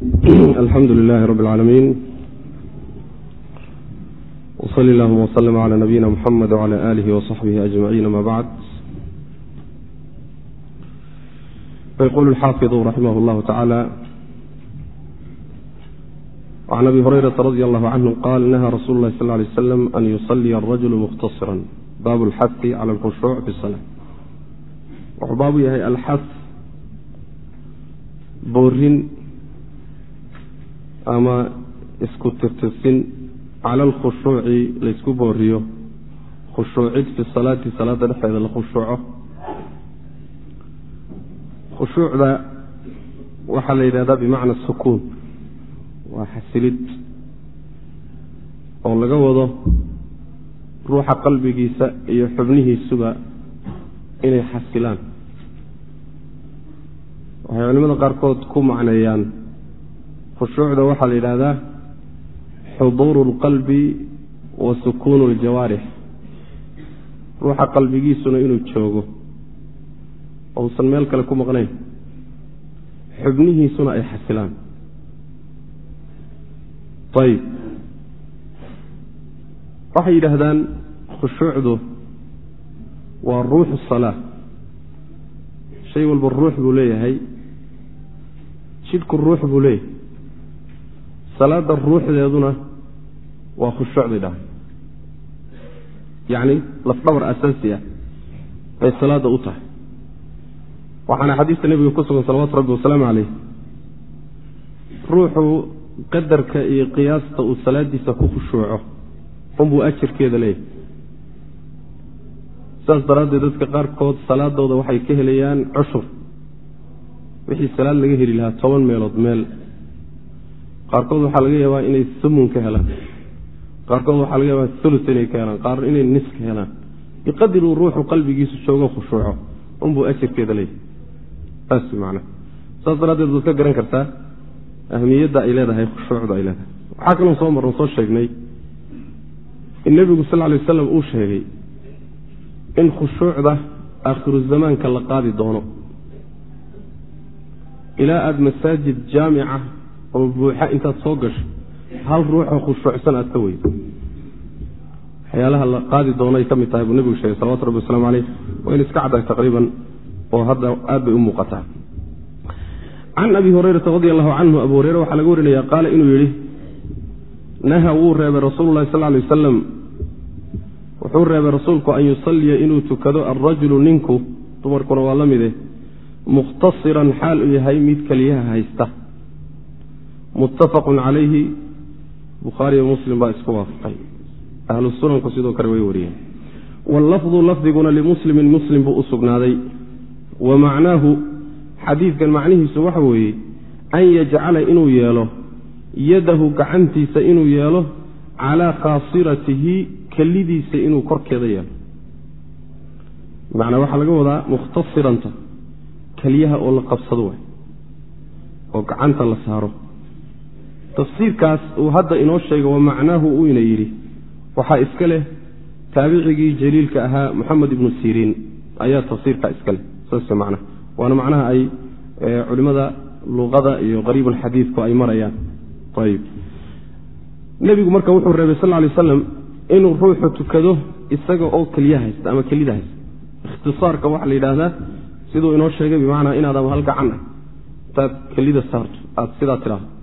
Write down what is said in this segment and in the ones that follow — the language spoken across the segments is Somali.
alxamdu lilahi rabi اlcaalamiin wsali allahuma wslm cla nabiyina muxamed wcla alihi wصaxbihi ajmaciin ama bacd fayqulu xaafiظu raximah اllahu tacala can abi hurayrata radi allahu canhu qaal nahaa rasulu lahi sal lay slam an yusaliya arajulu mukhtasira baabu alxahi cala alkhushuuc fi sala wuxuu baabu yahay alxad boorin ama isku tirtirsin cala alkhushuuci laysku booriyo. Khushuucid fi salaati salaada dhexdeeda la khushuuco. Khushuucda waxaa la yidhahdaa bimacna sukuun. Waa xasilid oo laga wado ruuxa qalbigiisa iyo xubnihiisuba inay xasilaan. Waxay culimada qaarkood ku macneeyaan khushuucda waxaa la yidhaahdaa xuduuru اlqalbi wa sukuunu اljawaarix ruuxa qalbigiisuna inuu joogo. Ousan meel kale ku maqnayn. Xubnihiisuna ay xasilaan. Ayib waxay yidhaahdaan khushuucdu waa ruuxu salaa shay walba ruux buu leeyahay. Jidhku ruux buu leeyahay salaada ruuxdeeduna waa khushuucday dhahay yacni lafdhabar asaasi ah bay salaada u tahay. Waxaana xadiista nebiga ku sugan salawatu rabbi wasalaamu caleyh ruuxu qadarka iyo qiyaasta uu salaadiisa ku khushuuco unbuu ajarkeeda leeyahay. Saas daraaddeed dadka qaarkood salaadooda waxay ka helayaan cushur. Wixii salaad laga heli lahaa toban meelood meel qaarkood waxaa laga yaabaa inay sumun ka helaan. Qaarkood waxaa laga yaabaa ulus inay ka helaan. Qaar inay nis ka helaan. Biqadri uu ruuxu qalbigiisu joogo khushuuco unbuu ajarkeeda leeyahay. Saas macna saas daraaddeed waad ka garan kartaa. Ahmiyadda ay leedahay khushuucda ay leedahay. Waxaa kaloo soo marran soo sheegnay in nebigu sal lay wasalam uu sheegay in khushuucda aakhiru zamaanka la qaadi doono. Ilaa aada masaajid jaamica oo buuxa intaad soo gasho hal ruuxoo khushuucsan aad ka weydo. Waxyaalaha la qaadi doono ay ka mid tahay buu nebigu sheegay salawatu rabbi waslamu caleyh waa in iska caddahay taqriiban oo hadda aad bay u muuqataa can abi hurayrata radi allahu canhu abu hureyre waxaa laga warinaya qaala inuu yidhi naha wuu reebay rasuulu lahi sal lay wasalam wuxuu reebay rasuulku an yusalliya inuu tukado alrajulu ninku. Dumarkuna waa la mide mukhtasiran xaal uu yahay mid keliyaha haysta muttafaqun calayhi bukhaariyo muslim baa isku waafaqay. Ahlu sunanku sidoo kale way wariyeen. Wallafdu lafdiguna limuslimin muslim buu u sugnaaday. Wa macnaahu xadiidkan macnihiisu waxa weeye an yajcala inuu yeelo yadahu gacantiisa inuu yeelo calaa khaasiratihi kelidiisa inuu korkeeda yeelo. Bimacnaa waxaa laga wadaa mukhtasiranta keliyaha oo la qabsado waay oo gacanta la saaro tafsiirkaas uu hadda inoo sheega wa macnaahu uu ina yidhi waxaa iska leh taabicigii jaliilka ahaa moxamed ibnu siriin. Ayaa tafsiirkaa iska leh saas macnaha waana macnaha ay culimada luqada iyo qariibulxadiidku ay marayaan. Ayib nebigu marka wuxuu reebay sal lay aslam inuu ruuxu tukado isaga oo keliya haysta ama kelida haysta. Ikhtisaarka waxaa la yidhaahdaa siduu inoo sheegay bimacnaa inaad ama hal gacan ah. Intaad kelida saarto aad sidaa tidhaahdo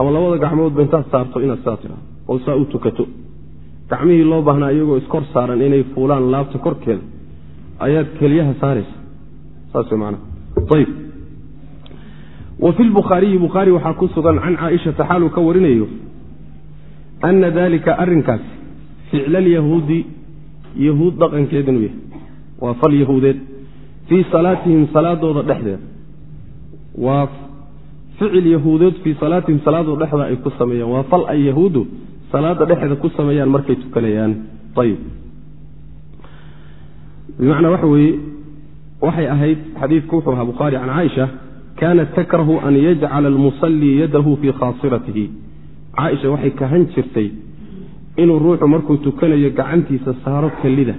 ama labada gacmoodba intaad saarto inaad sidaa tidhahdo oo saa u tukato. Gacmihii loo baahnaa iyagoo iskor saaran inay fuulaan laabta korkeeda ayaad keliyaha saaraysa. Saas manaa ayb wa fi lbukhaariyi bukhaari waxaa ku sugan can caaishata xaaluu ka warinayo ana dalika arrinkaas ficla alyahuudi yahuud dhaqankeed inuu yahay. Waa fal yahuudeed. Fii salaatihim salaadooda dhexdeeda ficil yahuudeed fii salaatihim salaadooda dhexda ay ku sameeyaan. Waa fal ay yahuuddu salaada dhexeeda ku sameeyaan markay tukanayaan. Ayib bimacnaa waxa weeye waxay ahayd xadiidku wuxuu ahaa bukhaari can caaisha kaanat takrahu an yajcala almusallii yadahu fii khaasiratihi. Caaisha waxay kahan jirtay inuu ruuxu markuu tukanayo gacantiisa saaro kelida.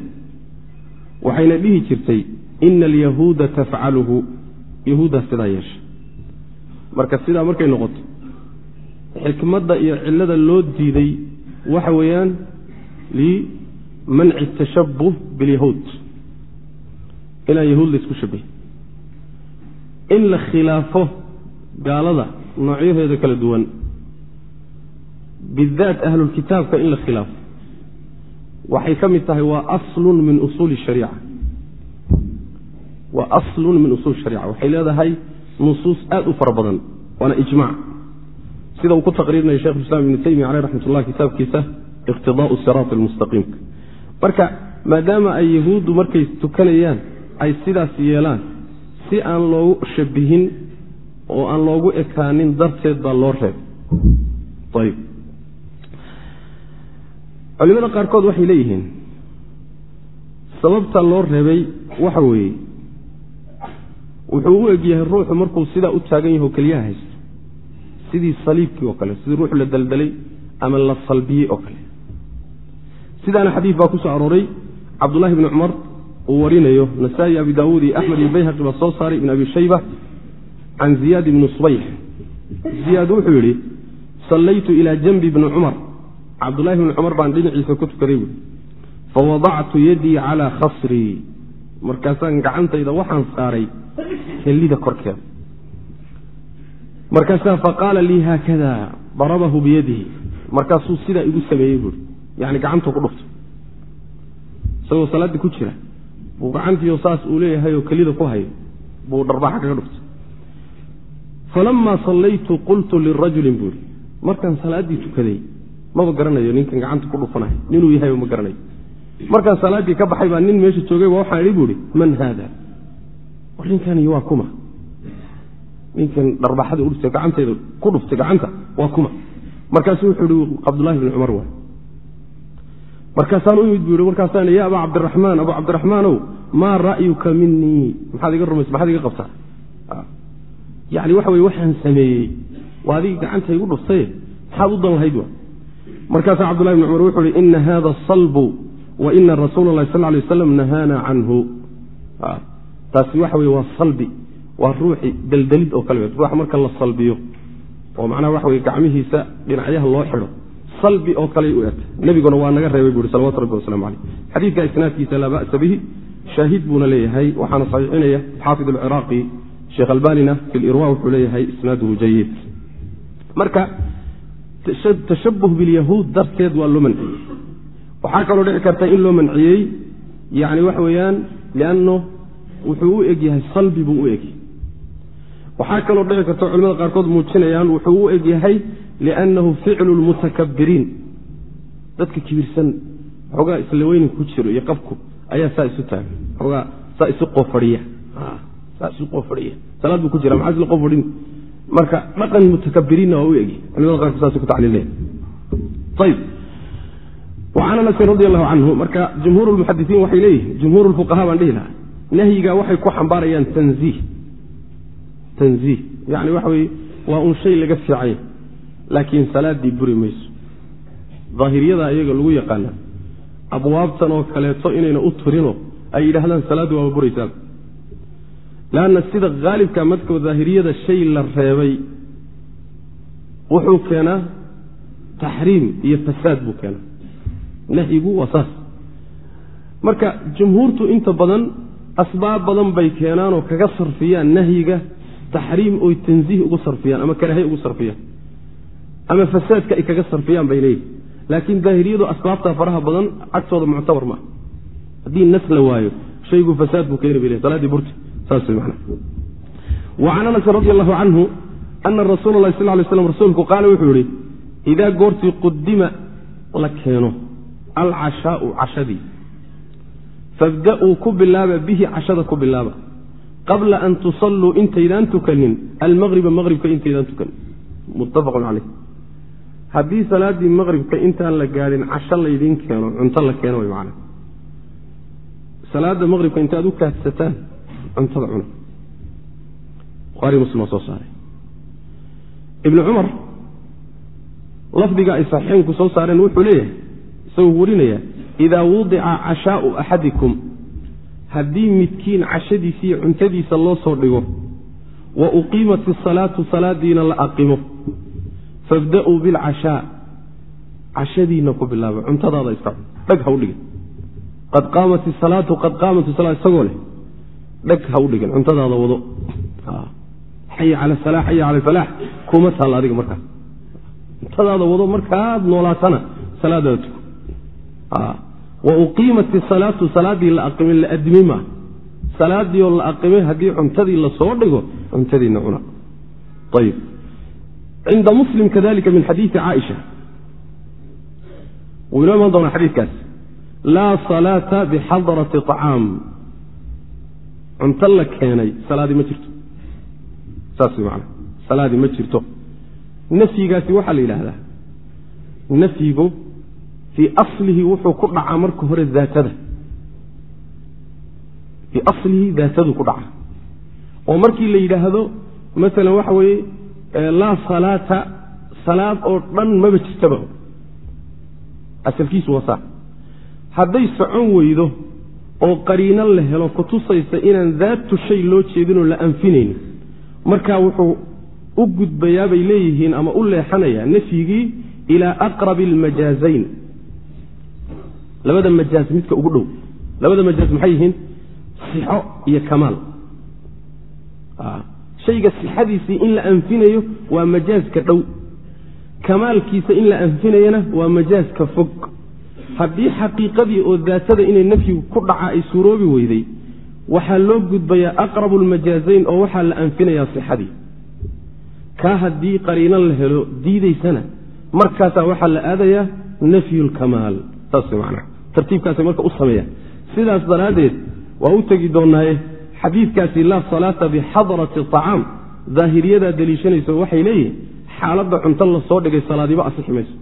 Waxayna dhihi jirtay ina alyahuuda tafcaluhu. Yahuuddaa sidaa yeesha marka sidaa markay noqoto xikmadda iyo cilada loo diiday waxa weeyaan limanci tashabuh bilyahuud inaan yahuud. La isku shabahin in la khilaafo gaalada noocyaheeda kala duwan bidaat ahlulkitaabka in la khilaafo. Waxay ka mid tahay waa aslun min usuuli shariica. Waa aslun min usuuli shariica. Waxay leedahay nusuus aada u fara badan waana ijmac sida uu ku taqriirinaya shekhulislaam ibnu taymiya caleyh raxmat ullah kitaabkiisa iqtidaau siraat almustaqiimka marka maadaama ay yahuuddu markay tukanayaan ay sidaas yeelaan si aan loogu shabihin oo aan loogu ekaanin darteed baa loo reebay culimada qaarkood waxay leeyihiin sababta loo reebay waxa weeye wuxuu u egyahay ruuxu markuu sidaa u taagan yaho keliyaha haysto. Sidii saliibkii oo kale sidii ruux la daldalay ama la salbiyey oo kale. Sidaana xadiid baa ku soo arooray. Cabdullahi bni cumar uu warinayo nasaa-i abi daawuud iyo axmed iyo bayhaqi baa soo saaray ibn abi shayba can ziyaad ibni subayx ziyaad wuxuu yidhi sallaytu ilaa janbi bni cumar. Cabdullahi bni cumar baan dhinaciisa ku tukaday buui fawadactu yadii calaa khasrii markaasaan gacantayda waxaan saaray kellida korkeeda markaasaa faqaala lii haakada darabahu biyadihi. Markaasuu sidaa igu sameeyey buui yani gacantuu ku dhuftay isagoo salaaddii ku jira buu gacantiio saas uu leeyahay oo kelida ku hayo buu dharbaaxa kaga dhuftay falamaa sallaytu qultu lirajulin buui markaan salaaddii tukaday maba garanayo ninkan gacanta ku dhufanayo ninuu yahay ma garanayo markaan salaaddii ka baxay baa nin meesha joogay ba waxaan idhi buuhi man haada? War ninkani waa kuma. Ninkan dharbaxadii udhuftay gacanteeda ku dhuftay gacanta waa kuma. Markaasu wuxuu ihi cabdullahi bni cumar waay. Markaasaan u yimid buu yihi markaasaan ya abaa cabdiraxmaan abu cabdiraxmaanow maa ra'yuka minii maxaad iga rumays maxaad iga qabtaa? Yani waxa weye waxaan sameeyey. Waa adigii gacanta igu dhuftaye maxaad u dan lahayd wa markaasaa cabdullahi bni cumar wuxuu ihi ina hada salbu wa ina rasuula lahi sal lay waslam nahaana canhu taasi waxa weye waa salbi waa ruuxi deldelid oo kale. Ruuxa marka la salbiyo oo macnaha waxa weye gacmihiisa dhinacyaha loo xidho salbi oo kale u egtay nebiguna waa naga reebay buui salawatu rabbi waslamu caleyh xadiidka isnaadkiisa laa ba'sa bihi shaahid buuna leeyahay. Waxaana saxiixinaya xaafid alciraaqi sheekh albanina fi lirwa wuxuu leeyahay isnaaduhu jayid marka tashabuh bilyahuud darteed waa loo waxaa kaloo dhici karta in loo manciyey yani waxa weeyaan lianno wuxuu u egyahay salbi buu u egyahay waxaa kaloo dhici karta culimada qaarkood muujinayaan wuxuu u egyahay liannahu ficlu lmutakabiriin dadka kibirsan xoogaa isla weynin ku jiro iyo qabku ayaa saa isu taagan. Xoogaa saa isu qofaiya saa isu qofaiya salaad buu ku jira maxaa isla qofadhin marka dhaqan mutakabiriinna waa u egyahay culimada qaarkood saas ku tacliilaya ayb wacan anasin radi allahu canhu marka jumhuur lmuxadisiin waxay leeyihiin jumhuur lfuqaha baan dhihi lahaa nahyiga waxay ku xambaarayaan tanziih. Tanziih yani waxa weye waa un shay laga fiicanya laakiin salaaddii buri mayso. Daahiriyada iyaga lagu yaqaana abwaabtan oo kaleeto inayna u turino ay yidhaahdaan salaaddu waaba buraysaa. Leanna sida haalibka madka daahiriyada shay la reebay wuxuu keenaa taxriim iyo fasaad buu keenaa nahyigu waa saas. Marka jumhuurtu inta badan asbaab badan bay keenaanoo kaga sarfiyaan nahyiga taxriim oy tanziih ugu sarfiyaan ama karaahiy ugu sarfiyaan. Ama fasaadka ay kaga sarfiyaan bay leeyihiin laakiin daahiriyadu asbaabta faraha badan agtooda muctabar maaha haddii nas la waayo shaygu fasaad buu keeni bay le salaadii burti saas way macna wa can anasin radi allahu canhu ana rasuula allahi sal lay slam rasuulku qaala wuxuu yihi idaa goortii qudima la keeno alcashaau cashadii. Fabda-uu ku bilaaba bihi cashada ku bilaaba. Qabla an tusalluu intaydaan tukanin almaqriba maqribka intaydaan tukanin. Muttafaqun caleyh haddii salaaddii maqribka intaan la gaadhin casho laydiin keeno cunto la keeno way macana salaadda maqribka intaad u kaadsataan cuntada cuna. Buhaari muslim waa soo saaray. Ibnu cumar lafdiga ay saxiixeynku soo saareen wuxuu leeyahay isagoo warinaya idaa wudica cashaau axadikum haddii midkiin cashadiisa iyo cuntadiisa loo soo dhigo wa uqiimat isalaatu salaadiina la aqimo fabda-uu bilcashaa. Cashadiina ku bilaaba cuntadaada iska dhag ha u dhigin. Qad qaamat isalaatu qad qaamat isala isagoo leh dhag ha u dhigin cuntadaada wado. Xaya cala salaa xaya cala falaax kuma taalla adiga markaas cuntadaada wado markaad noolaatana salaadaada tuko wa uqiimat isalaatu salaaddii la aqimay la adimi maa salaadii oo la aqimay haddii cuntadii la soo dhigo cuntadiina cuna. Ayib cinda muslim kadalika min xadiidi caaisha. Wuu inoo imaan doonaa xadiidkaas laa salaata bixadrati طacaam cunto la keenay salaadii ma jirto. Saas macana salaadii ma jirto. Nafyigaasi waxaa la yidhaahdaa. Nafyigu fii aslihi wuxuu ku dhacaa marka hore daatada. Fii aslihi daatadu ku dhaca oo markii la yidhaahdo masalan waxa weeye laa salaata salaad oo dhan maba jirtaba. Asalkiisu waa saa hadday socon weydo oo qariino la helo kutusaysa inaan daatu shay loo jeedinoo la anfinaynin. Markaa wuxuu u gudbayaa bay leeyihiin ama u leexanayaa nafyigii ilaa aqrabi almajaazayn labada majaaz midka ugu dhow. Labada majaaz maxay yihiin? Sixo iyo kamaal. Shayga sixadiisii in la anfinayo waa majaaska dhow. Kamaalkiisa in la anfinayana waa majaaska fog. Haddii xaqiiqadii oo daatada inay nafyigu ku dhaca ay suuroobi weyday waxaa loo gudbayaa aqrabu lmajaazayn oo waxaa la anfinayaa sixadii. Kaa haddii qariino la helo diidaysana markaasaa waxaa la aadayaa nafyu lkamaal saas manaa tartiibkaasay marka u sameeyaan sidaas daraaddeed waa u tegi doonaaye xadiidkaasi laa salaata bixadrati acaam daahiriyadaa deliishanayso waxay leeyihiin xaaladda cunto la soo dhigay salaadiba asixi mayso.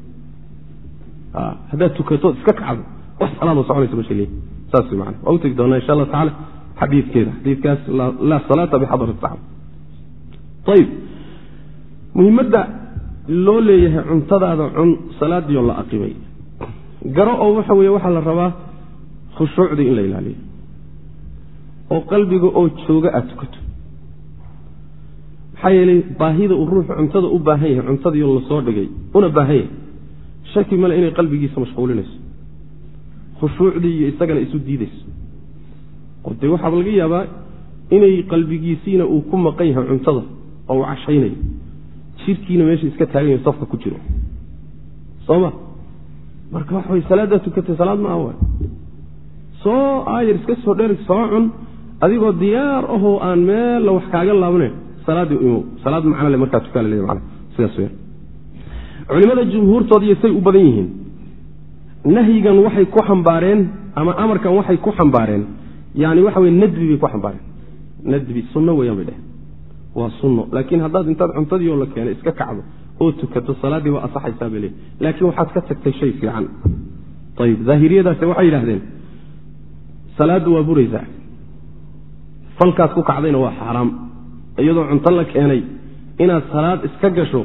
Haddaad tukatood iska kacdo wax salaada soconayso ma sheegay. Saas man waa u tegi doonaa insha allah tacala xadiidkeeda. Xadiidkaas laa salaata bixadrati acaam ayib muhimadda loo leeyahay cuntadaada cun salaadiioo la aqimay garo oo waxa weeye waxaa la rabaa khushuucdii in la ilaaliyo. Oo qalbiga oo jooga aad tukato maxaa yeelay baahida uu ruuxu cuntada u baahan yahay cuntadiioo la soo dhigay una baahan yahay shaki male inay qalbigiisa mashquulinayso. Khushuucdii iyo isagana isu diidayso. Oo dee waxaaba laga yaabaa inay qalbigiisiina uu ku maqan yahay cuntada oo uu cashaynayo. Jirkiina meesha iska taagan yahay safka ku jiro. Sooma marka waxa way salaaddaa tukatay salaad ma aha soo aayar iska soo dheer soo cun adigoo diyaar ahoo aan meella wax kaaga laabnayn salaaddii imow. Salaad macno le markaa tukaa la leeya mana sidaas weyan culimmada jumhuurtooda say u badan yihiin nahyigan waxay ku xambaareen ama amarkan waxay ku xambaareen yani waxa weye nadbi bay ku xambaareen. Nadbi sunno weeyaan bay dheheen waa sunno laakiin haddaad intaad cuntadii oo la keenay iska kacdo oo tukato salaaddii waa asaxaysaa bay leey laakiin waxaad ka tagtay shay fiican. Ayib daahiriyadaasi waxay yidhahdeen salaaddu waa buraysaa. Falkaad ku kacdayna waa xaaraam. Iyadoo cunto la keenay inaad salaad iska gasho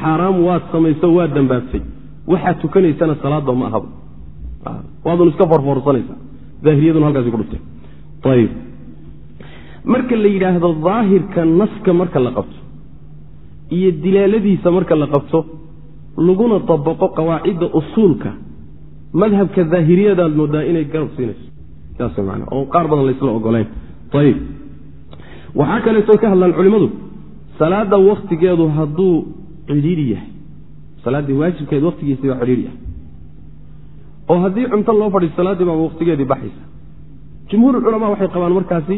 xaaraam waad samayso waad dambaabtay. Waxaad tukanaysana salaadba ma ahaba. Waadun iska forfoorsanaysaa daahiriyaduna halkaasi ku dhuftay ayib marka la yidhaahdo daahirka naska marka la qabto iyo dilaaladiisa marka la qabto laguna dabaqo qawaacidda usuulka. Madhabka daahiriyadaad moodaa inay garab siinayso. Saas man oo qaar badan laysla ogolayn ayib waxaa kaleeto ka hadlaan culimmadu salaada waktigeedu hadduu cidhiiri yahay. Salaaddii waajibkeed waktigiisii baa cidhiiri yahay. Oo haddii cunto loo fadhiiso salaaddii baaba waktigeedii baxaysa. Jumhuur culamaa waxay qabaan markaasi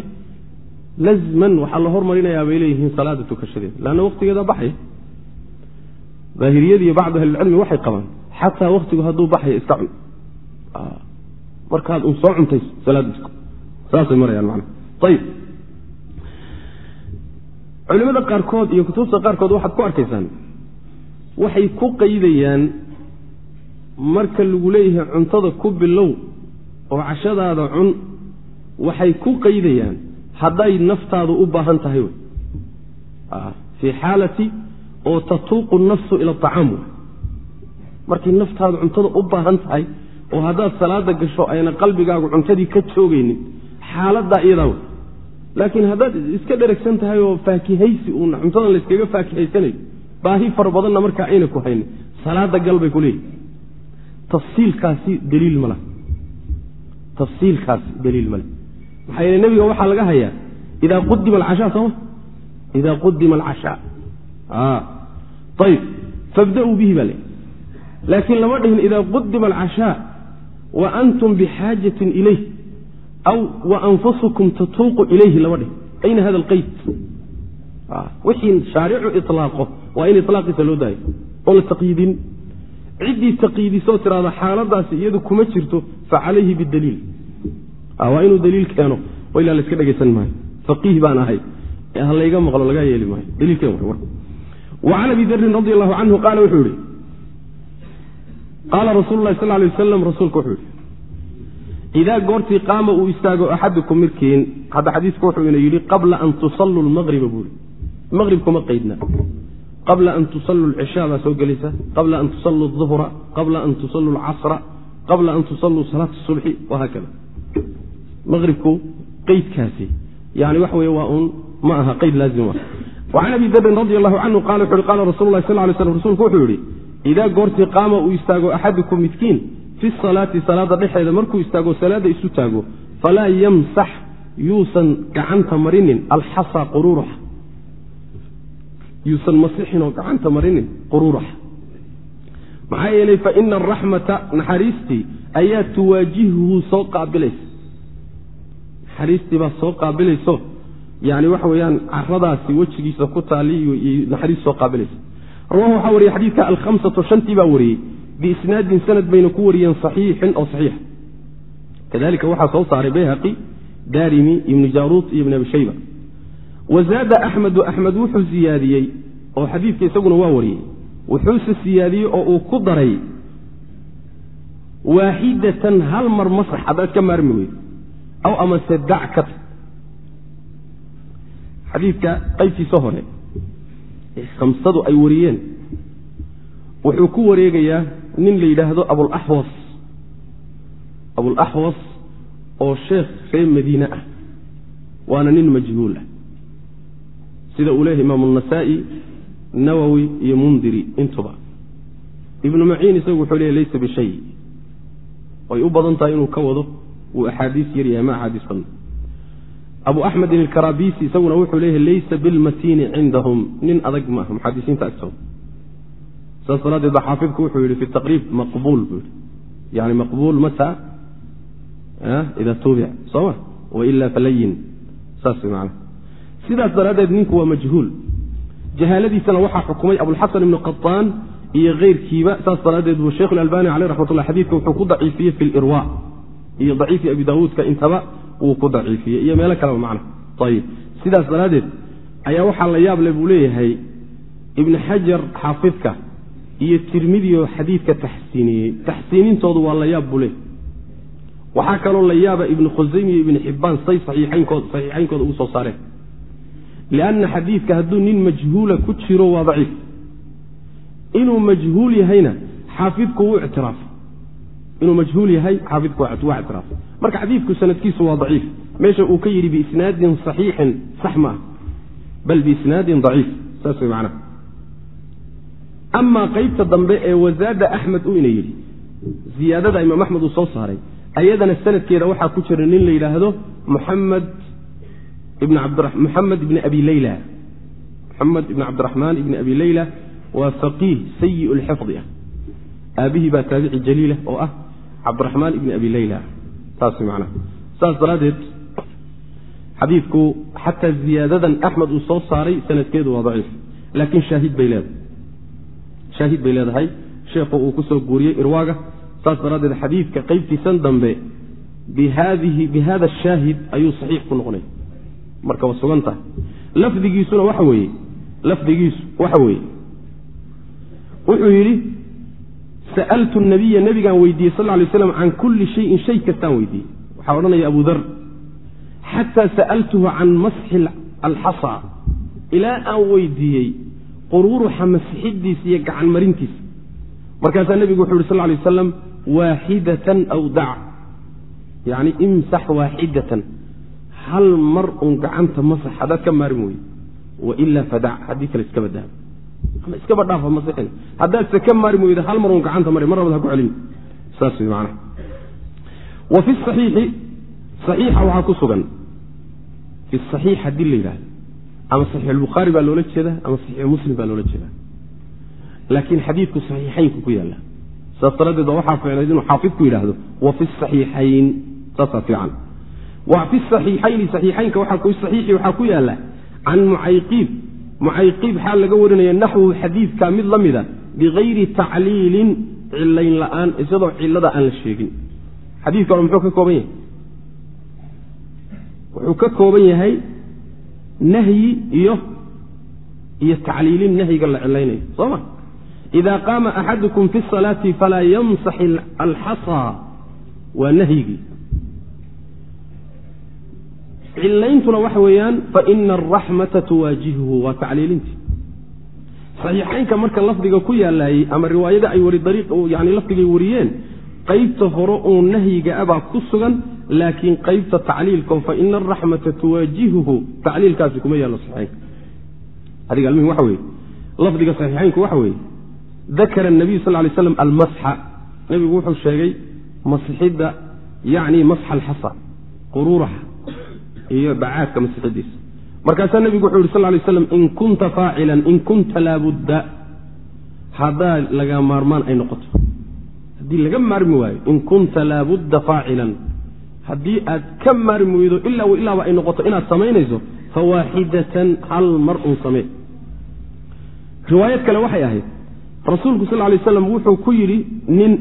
lazman waxaa la hormarinayaa bay leeyihiin salaada tukashadeeda leanna waktigeeda baxaya daahiriyadii bacdu ahlilcilmi waxay qabaan xataa waktigu hadduu baxaya iska cun markaad un soo cuntayso salaada saasay marayaan mana ayib culimada qaarkood iyo kutubta qaarkood waxaad ku arkaysaan waxay ku qaydayaan marka lagu leeyahay cuntada ku bilow oo cashadaada cun waxay ku qaydayaan hadday naftaadu u baahan tahay wy fii xaalati oo tatuuqu nafsu ila acaam wy markay naftaadu cuntada u baahan tahay oo haddaad salaada gasho ayna qalbigaagu cuntadii ka joogaynin xaaladdaa iyadaa wey. Laakiin haddaad iska dheregsan tahay oo faakihaysi uun cuntadan layskaga faakihaysanayo baahi fara badanna markaa ayna ku haynin salaada gal bay ku leeyihi tafsiilkaasi daliil ma leh tafsiilkaasi daliil ma leh maxaa yeele nebiga waxaa laga hayaa idaa qudima alcashaa sooma idaa qudima alcashaa. Ayib fabda'uu bihi baa le laakiin lama dhihin idaa qudima alcashaa wa antum bixaajatin ilayh aw wa anfusukum tatuuqu ilayhi lama dhihin. Ayna hada alqeyd wixii shaaricu ilaaqo waa in ilaaqiisa loo daayo. Oon la taqyiidin. Ciddii taqyiidisoo tiraada xaaladaasi iyadu kuma jirto fa calayhi bidaliil waa inuu daliil keeno o ilaa laska dhegaysan maayo. Faqiih baan ahay. Ha layga maqlo lagaa yeeli maayo. Daliilkeen wacan abi darin radi allahu canhu qaala wuxuu yihi qaala rasuulu lahi sal lay wasalam rasuulku wuxuu yihi idaa goortii qaama uu istaago axadukum midkiin hadda xadiisku wuxuu ina yidhi qabla an tusalluu lmaqriba buuri maqrib kuma qaydna. Qabla an tusalluu lcishaa baa soo gelaysa. Qabla an tusalluu duhra qabla an tusalluu lcasra qabla an tusalluu salaat subxi wahaakada maqribku qeydkaasi yani waxa wey waa uun ma aha qeyd laazim ah. Wacan abi darin radi allahu canhu qala wuxu uhi qaala rasul sal lay slam rsulku wuxuu yidhi idaa goortii qaama uu istaago axadukum midkiin fi salaati salaada dhexeeda markuu istaago salaada isu taago falaa yamsax yuusan gacanta marinin alxasa quruurax yuusan masixinoo gacanta marinin quruurax maxaa yeelay fa ina araxmata naxariistii ayaa tuwaajihuhu soo qaabilaysa naxariistii baa soo qaabilayso. Yani waxa weeyaan caradaasi wejigiisa ku taali naxariis soo qaabilaysa rawahu waxaa wariyey xadiidka alhamsatu shantii baa wariyey. Biisnaadin sanad bayna ku wariyeen saxiixin oo saxiix. Kadalika waxaa soo saaray bayhaqi daarimi ibni jaaruut iyo ibn abi shayba. Wazaada axmedu axmed wuxuu siyaadiyey oo xadiidka isaguna waa wariyey. Wuxuuse siyaadiyey oo uu ku daray waaxidatan hal mar masax. Haddaad ka maarmi weyd aw amase dac xadiidka qaybtiisa hore ee ay wariyeen wuxuu ku wareegayaa nin la yidhaahdo abulaxwas abulaxwas oo sheekh reer madiine ah waana nin majhuul ah sida uu leeyahay imaamu nasaa'i nawowi iyo mundiri intuba ibnu maciin isagu wuxuu leeyahy laysa bishay way u badan tahay inuu ka wado wuu axaadiis yar yahay ma axaadiis badna abu axmedin alkarabisi isaguna wuxuu leeyahay laysa bilmatiini cindahum. Nin adag maaha muxadisiinta agtooda saas daraaddeed ba xaafidku wuxuu yidhi fi taqriib maqbuul buu yidhi. Yani maqbuul mata ida tuubic sooma waila falayin saas man sidaas daraaddeed ninku waa majhuul. Jahaaladiisana waxaa xukumay abulxasan ibnu qaطaan iyo keyrkiiba saas daraaddeed buu sheikh albani aleyh raxmat ullah xadidka wuxuu ku daciifiyey fi lirwa iyo daciifi abi daawuudka intaba wuu ku daciifiyey. Iyo meelo kaleba macna ayib sidaas daraaddeed ayaa waxaa la yaab le buu leeyahay ibni xajar xaafidka iyo tirmidio xadiidka taxsiiniyey. Taxsiinintoodu waa la yaab buu leeyahy waxaa kaloo la yaaba ibnu khusaymi iyo ibni xibbaan say saxiixaynkooda ugu soo saareen. Lianna xadiidka hadduu nin majhuula ku jiro waa daciif. Inuu majhuul yahayna xaafidku wuu ictiraafay inuu majhuul yahay xaafidku waa ictiraafay marka xadiidku sanadkiisu waa daciif. Meesha uu ka yidhi biisnaadin saxiixin sax ma ah bal biisnaadin daciif saas way macnaha. Amaa qeybta dambe ee wasaada axmed uu ina yidhi ziyaadada imaam axmed uu soo saaray ayadana sanadkeeda waxaa ku jira nin la yidhaahdo muxamed muxamed ibni abi leyla muxamed ibn cabdiraxmaan ibni abi leyla waa faqiih sayi lxifdi ah. Aabihii baa taabici jaliila oo ah cabdiraxmaan ibni abi leyla saas macnaha saas daraaddeed xadiidku xataa ziyaadadan axmed uu soo saaray sanadkeedu waa daciif laakiin shaahid bay leedahay. Shaahid bay leedahay. Sheekhu uu ku soo guuriyey irwaaga. Saas daraaddeed xadiidka qeybtiisan dambe bihadihi bihada shaahid ayuu saxiix ku noqonaya marka waa sugan tahay. Lafdigiisuna waxa weeye lafdigiisu waxa weeye. Wuxuu yidhi sa'altu nabiya nabigaan weydiiyey sal lay slam can kulli shayin shay kastaan weydiiyey waxaa odhanaya abu dar xataa sa'altuhu can masxi alxasa ilaa aan weydiiyey quruuruxa masixidiisa iyo gacan marintiisa markaasaa nebigu wuxu yhi sal lay waslam waaxidatan aw dac yacni imsax waaxidatan hal mar uun gacanta masax haddaad ka maarin weydo wailaa fadac haddii kale iskaba daaba ama iskaba dhaafa masixin haddaadse ka maari weydo hal mar uun gacanta mari mar labad ha ku celin. Saas wey macnaha. Wa fi saxiixi saxiixa waxaa ku sugan. Fi saxiix haddii la yidhahdo ama saxiix albukhaari baa loola jeedaa ama saxiix muslim baa loola jeedaa. Laakiin xadiidku saxiixaynku ku yaalla. Saas daraaddeed baa waxaa ficnayd inuu xaafidku yidhaahdo wa fi saxiixayn. Saasaa fiican. Wa fi saxiixayni saxiixaynka saxiixi waxaa ku yaalla can mucayqiib mucayqiib xaal laga warinaya naxwuhu xadiidka mid la mida bikayri tacliilin cilayn la'aan isagoo cilada aan la sheegin. Xadiidka hore muxuu ka kooban yahay? Wuxuu ka kooban yahay nahyi iyo iyo tacliilin nahyiga la cilaynayo soo ma? Ida qaama axadukum fi salaati falaa yamsax alxasaa waa nahyigii cilayntuna waxa weeyaan faina araxmata tuwaajihuhu waa tacliilintii. Saxiixaynka marka lafdiga ku yaalaayey ama riwaayada ay wari yani lafdigay wariyeen qaybta hore uu nahyiga abaa ku sugan laakiin qaybta tacliilko faina araxmata tuwaajihuhu tacliilkaasi kuma yaallo saxiixaynka waxa weye lafdiga saxiixaynku waxa weeye dakara nabiyu sal lay slam almasxa. Nebigu wuxuu sheegay masxidda yacni masxa alxasa quruuraha iyo bacaadka masixidiisa markaasaa nebigu wuxuu yhi sal lay slam in kunta faacilan in kunta laabudda haddaa laga maarmaan ay noqoto. Haddii laga maarmi waayo in kunta laabudda faacilan. Haddii aad ka maarmi weydo ilaa ilaaba ay noqoto inaad samaynayso fawaaxidatan hal mar uun samee riwaayad kale waxay ahayd rasuulku sal lay slam wuxuu ku yidhi nin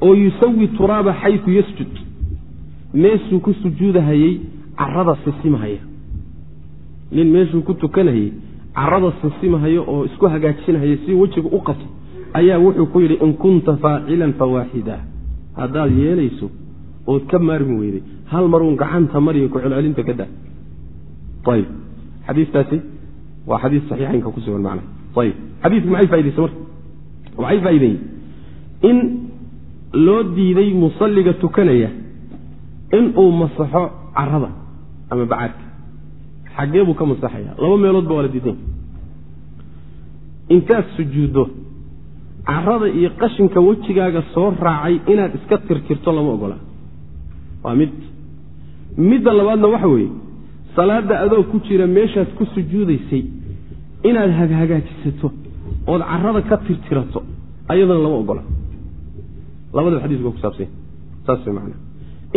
oo yusawi turaaba xayu yasjud meeshuu ku sujuudahayey carada sisimahaya. Nin meeshuu ku tukanayey carada sisimahaya oo isku hagaajinahaya si wejiga u qabto ayaa wuxuu ku yidhi in kunta faacilan fawaaxida. Haddaad yeelayso ood ka maarmi weyday hal maruun gacanta mariya ku celcelinta ka daa. Ayb xadiistaasi waa xadiis saxiixaynka ku sugan macna. Ayb xadiisku maxay faideyse marka? Waxay faa'ideeyey in loo diiday musalliga tukanaya inuu masaxo carada ama bacaadka. Xaggee buu ka masaxaya laba meeloodba waa la diidan intaad sujuuddo carada iyo qashinka wejigaaga soo raacay inaad iska tirtirto lama ogola. Waa mid. Midda labaadna waxa weeye salaadda adoo ku jira meeshaad ku sujuudaysay inaad haghagaajisato ood carada ka tirtirato ayadana lama ogola. Labadaba xadiisku waa kusaabsanya saas way macana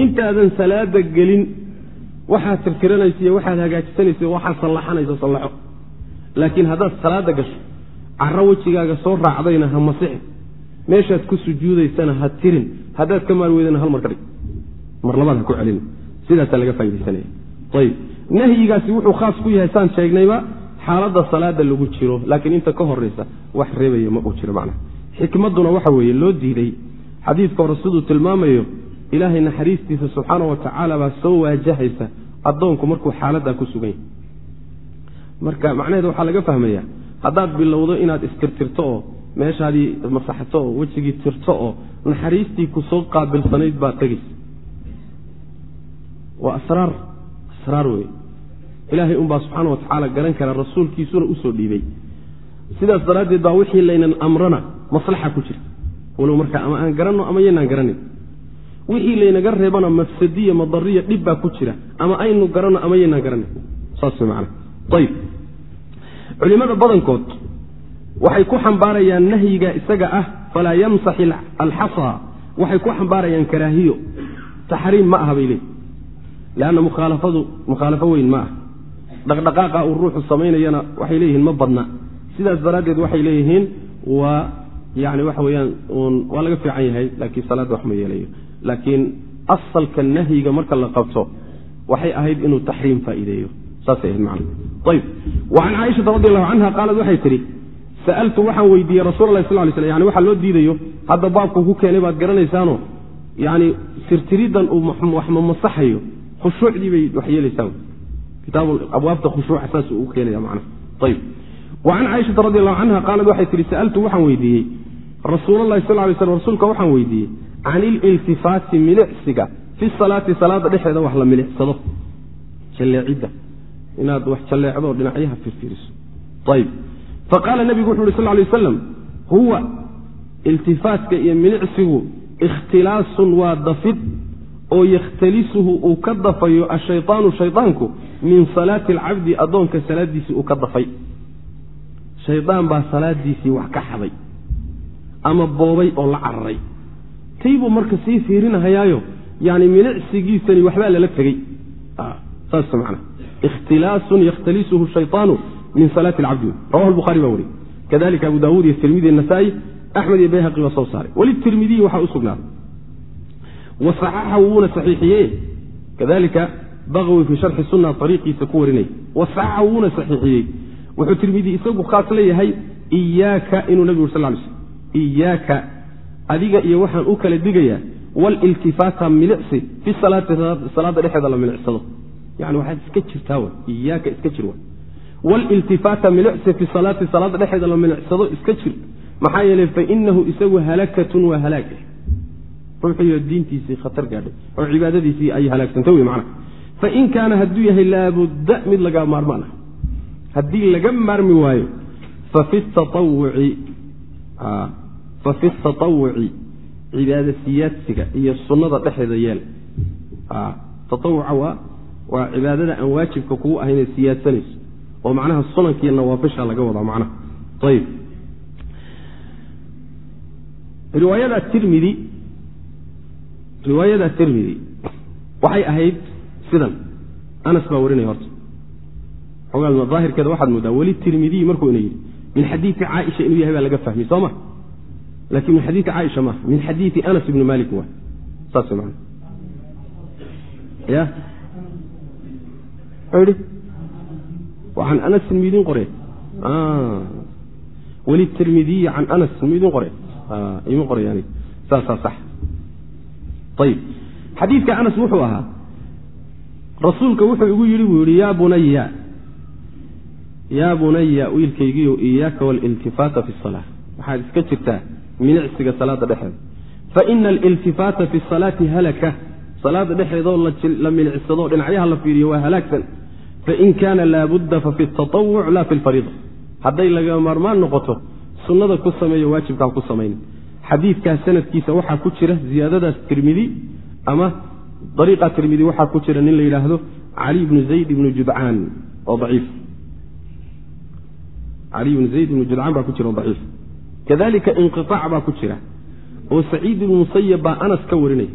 intaadan salaada gelin waxaad tirtiranaysa iyo waxaad hagaajisanaysa waxaad sallaxanaysa sallaxo. Laakiin haddaad salaada gasho caro wejigaaga soo raacdayna ha masixin. Meeshaad ku sujuudaysana ha tirin. Haddaad ka maari weydana hal mar ka dhig. Mar labaad ha ku celin. Sidaasaa laga faa'idaysanaya ayib. Nahyigaasi wuxuu khaas ku yahay saan sheegnayba xaaladda salaada lagu jiro. Laakiin inta ka horeysa wax reebaya ma uu jiro macnaha. Xikmadduna waxa weeye loo diiday. Xadiidka hore siduu tilmaamayo ilaahay naxariistiisa subxaana wa tacaala baa soo waajahaysa addoonku markuu xaaladdaa ku sugan yahay marka macnaheeda waxaa laga fahmaya haddaad bilowdo inaad istirtirto oo meeshaadii masaxto oo wejigii tirto oo naxariistii ku soo qaabilsanayd baad tegaysa waa asraar asraar wey ilaahay unbaa subxaana wa tacaala garan kara rasuulkiisuna u soo dhiibay. Sidaas daraaddeed baa wixii laynan amrana maslaxa ku jirta. Walow markaa ama aan garanno ama yaynaan garanin wixii laynaga reebana mafsadiya madariya dhib baa ku jira. Ama aynu garanno ama yaynaan garanin saas way macana ayib culimada badankood waxay ku xambaarayaan nahyiga isaga ah falaa yamsax alxasa waxay ku xambaarayaan karaahiyo. Taxriim ma aha bay leeyi leanna mukhaalafadu mukhaalafo weyn ma ah dhaqdhaqaaqa uu ruuxu samaynayana waxay leeyihiin ma badna. Sidaas daraaddeed waxay leeyihiin waa yani waxa weyaan waa laga fiican yahay laakiin salaadda wax ma yeelayo laakiin asalka nahyiga marka la qabto waxay ahayd inuu taxriim faa'iideeyo. Can caaishata radi allahu canha qaalad waxay tidhi sa'altu waxaan weydiiyey rasul lah sal slam yani waxaa loo diidayo hadda baabku ku keenay baad garanaysaano yani sirtiridan uu wax ma masaxayo khushuucdii bay wax yeelaysaa abwaabta khushuuca saas uu keenaya macna ayib wa can caaishata radi allahu canha qaalad waxay tihi sa'altu waxaan weydiiyey rasuulalahi sal lay slm rasuulka waxaan weydiiyey can ililtifaati milicsiga fi salaati salaada dhexeeda wax la milicsado. Jalleecidda inaad wax jalleecdo oo dhinacyaha firfiriso. Ayb faqaala nebigu wuxu uhi sal lay waslam huwa iltifaatka iyo milicsigu ikhtilaasun waa dafid oo yakhtalisuhu uu ka dafayo ashayطaanu shayطaanku min salaati alcabdi addoonka salaadiisii uu ka dafay. Shaydaan baa salaadiisii wax ka xaday ama boobay oo la cararay taybuu marka sii fiirinahayaayo yani milicsigiisani waxbaa lala tegey. Saas man ikhtilaasun yakhtalisuhu shayطaanu min salaati alcabdi rawahu lbuhari baa weriye kadalika abu daawuud iyo tirmidi nasaa-i axmed iyo bayhaqi waa soo saaray. Walitirmidiyi waxaa u sugnaaday. Wasaxaxa wuuna saxiixiye kadalika baqwi fii sharxi sunna ariiqiisa ku warinaya wasaxaxa wuuna saxiixiyey. Wuxuu tirmidi isagu khaas leeyahay iyaaka inuu nabigu ur sal lay slm iyaaka adiga iyo waxaan u kala digayaa waliltifaata milicsi fi salaati salaada dhexeeda la milicsado. Yani waxaad iska jirtaa w iyaaka iska jir waliltifaata milicsi fi salaati salaada dhexeeda la milicsado iska jir. Maxaa yeeley fainahu isagu halakatun waa halaag ruuxiyo diintiisii khatar gaadhay oo cibaadadiisii ay halaagsanta wey mana fain kaana hadduu yahay laabudda mid laga maarmaan ah. Haddii laga maarmi waayo fafi taawuci fafi cibaada siyaadsiga iyo sunnada dhexeeda yeel. Taawuca waa cibaadada aan waajibka kugu ahaynee siyaadsanayso oo macnaha sunankiiyo nawaafisha laga wadaa macnaha. Ayib riwaayada tirmidi riwaayada tirmidi waxay ahayd sidan. Anas baa warinaya horta. Xogaa daahirkeeda waxaad moodaa weli tirmidiy markuu ina yidhi min xadiidi caaisha inuu yahay baa laga fahmay soo ma laakiin min xadiidi caaisha maaha min xadiidi anas ibni malik waay saas man ya yidhi can anasin miidin qore weli tirmidiyi can anas miidin qore ima qoray anig saasaa sax ayib xadiidka anas wuxuu ahaa rasuulka wuxuu igu yidhi buu yidhi yaa bunaya yaa bunaya wiilkaygiiyo iyaaka waliltifaata fi salaa waxaad iska jirtaa minicsiga salaada dhexeeda faina aliltifaata fi salaati halaka. Salaada dhexeedoo la milicsado dhinacyaha la fiiriyo waa halaagsan. Fain kaana laabudda fafi taawuc la fi lfariida hadday laga maarmaan noqoto sunnada ku sameeyo waajibkaa ku samayna xadiidkaas sanadkiisa waxaa ku jira ziyaadadaas tirmidi ama ariiqa tirmidi waxaa ku jira nin la yidhaahdo cali bnu zayd ibnu judcaan oo aciif cali ibnu zayd ibnu judcaan baa ku jira oo daciif kadalika inqiaac baa ku jira. Oo saciid ibnu musayab baa anas ka warinaya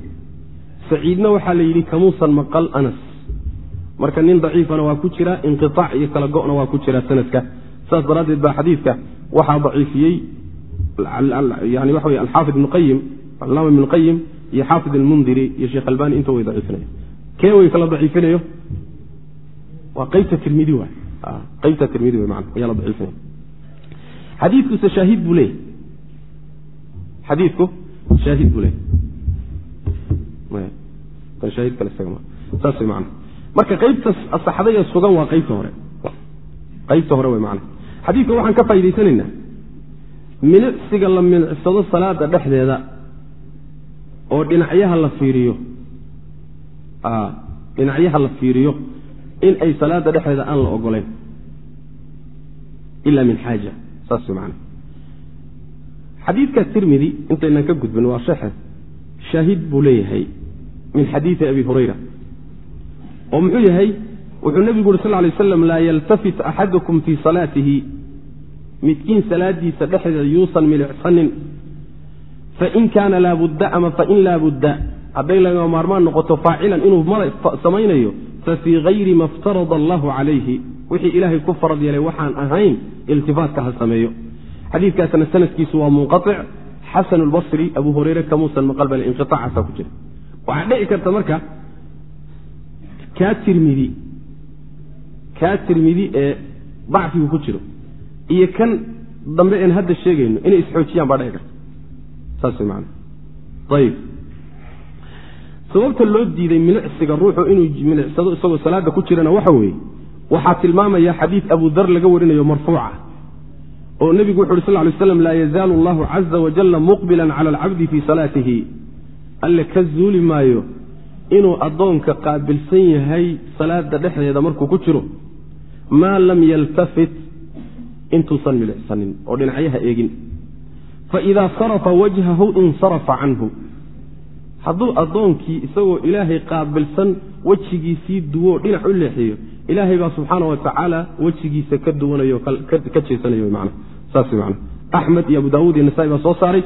saciidna waxaa la yidhi kamuusan maqal anas. Marka nin daciifana waa ku jira inqiaac iyo kala go'na waa ku jira sanadka. Saas daraaddeed baa xadiidka waxaa daciifiyey yani waxa wey alxaafid ibnu qayim alaama ibnu qayim iyo xaafid almundiri iyo sheekh albani inta way daciifinaya kee way kala daciifinayo? Waa qeybta tirmidi waay. Qeybta tirmidi way mana ayaa la daciifinaya xadiidkuse shaahid buu leeyahy xadiidku shaahid buu leeyahy kan shaahid kale isaga ma saas way macana marka qeybta asaxday ee sugan waa qeybta hore. Qeybta hore way macana xadiidka waxaan ka faa'idaysanaynaa. Milicsiga la milicsado salaada dhexdeeda oo dhinacyaha la fiiriyo dhinacyaha la fiiriyo in ay salaada dhexdeeda aan la ogoleyn ila min xaaja xadiidka tirmidi intaynan ka gudbin waa sheexe shaahid buu leeyahay min xadiidi abi hurayra. Oo muxuu yahay? Wuxuu nebigu uri sal lay aslam laa yaltafit axadukum fii salaatihi. Midkiin salaadiisa dhexdeeda yuusan milicsanin. Fain kaana laabudda ama fain laabudda hadday laga maarmaan noqoto faacilan inuu samaynayo fa fii hayri ma iftarada allahu calayhi wixii ilaahay ku farad yeelay waxaan ahayn iltifaatka ha sameeyo. Xadiidkaasna sanadkiisu waa munqaic xasan lbasri abu hureyre kamuusan maqal bale inqiaacaasa ku jira. Waxaa dhici karta marka kaa tirmidi kaa tirmidi ee dacfigu ku jiro iyo kan dambe een hadda sheegayno inay isxoojiyaan baa dhici karta. Saas maana ayib. Sababta loo diiday milicsiga ruuxu inuu milicsado isagoo salaada ku jirana waxa weeye waxaa tilmaamaya xadiid abu dar laga warinayo marfuuca. Oo nebigu wuxu uhi sal ly slam laa yazaalu allahu caza wajalla muqbilan cala alcabdi fii salaatihi. Alle ka zuuli maayo inuu addoonka qaabilsan yahay salaada dhexdeeda markuu ku jiro. Maa lam yaltafit intuusan milicsanin oo dhinacyaha eegin. Faidaa sarafa wajhahu insarafa canhu. Hadduu addoonkii isagoo ilaahay qaabilsan wejigiisii duwo dhinac u leexiyo ilaahay baa subxaana wa tacaala wejigiisa ka duwanayo ka jeesanayo man saas man axmed iyo abu daawuud iyo nasaai baa soo saaray.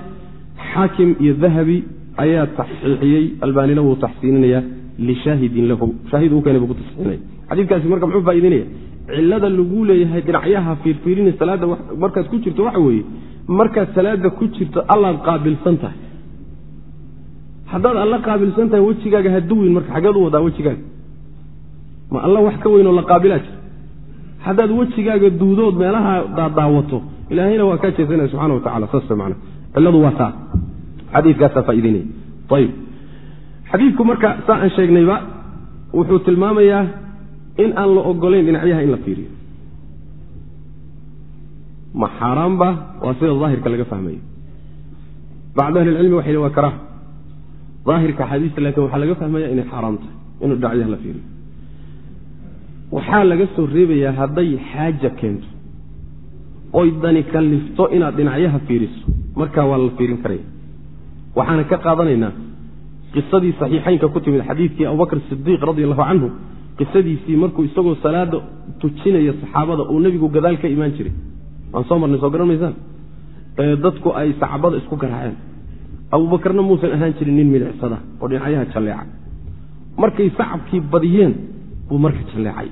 Xaakim iyo dahabi ayaa taxsiixiyey albaanina wuu taxsiininaya lishaahidin lahu. Shaahid uu keenay buu ku taxsiinaya xadiidkaasi marka muxuu faa'ideynaya cilada lagu leeyahay dhinacyaha fiirfiirini salaadda markaad ku jirto waxa weeye markaad salaada ku jirto allaad qaabilsan tahay. Haddaad alla qaabilsan tahay wejigaaga ha duwin marka xageed u wadaa wejigaaga ma alla wax ka weyn oo la qaabilaa jira haddaad wejigaaga duudood meelaha daadaawato ilaahayna waa kaa jeesanaya subxana wa tacala saas man waa taa. Xadiikaasaa faa'ideynaya ayib xadiidku marka saa aan sheegnayba wuxuu tilmaamayaa in aan la ogolayn dhinacyaha in la fiiriyo. Ma xaaraamba waa sida daahirka laga fahmayo. Bacdu ahli ilcilmi waxay waa karaha daahirka axaadiista laakin waxaa laga fahmaya inay xaaraam tahay inuu dhinacyaha la fiiriyo waxaa laga soo reebayaa hadday xaaja keento. Oy dani kallifto inaad dhinacyaha fiiriso. Markaa waa la fiirin karaya waxaana ka qaadanaynaa qisadii saxiixaynka ku timid xadiidkii abubakr sidiiq radi allahu canhu qisadiisii markuu isagoo salaada tujinaya saxaabada uu nebigu gadaal ka imaan jiray. Waan soo marnay soo garan maysaan? Dadku ay saxaabada isku garaaceen. Abubakarna muusan ahaan jirin nin milicsada oo dhinacyaha jalleeca markay sacabkii badiyeen buu marka jalleecay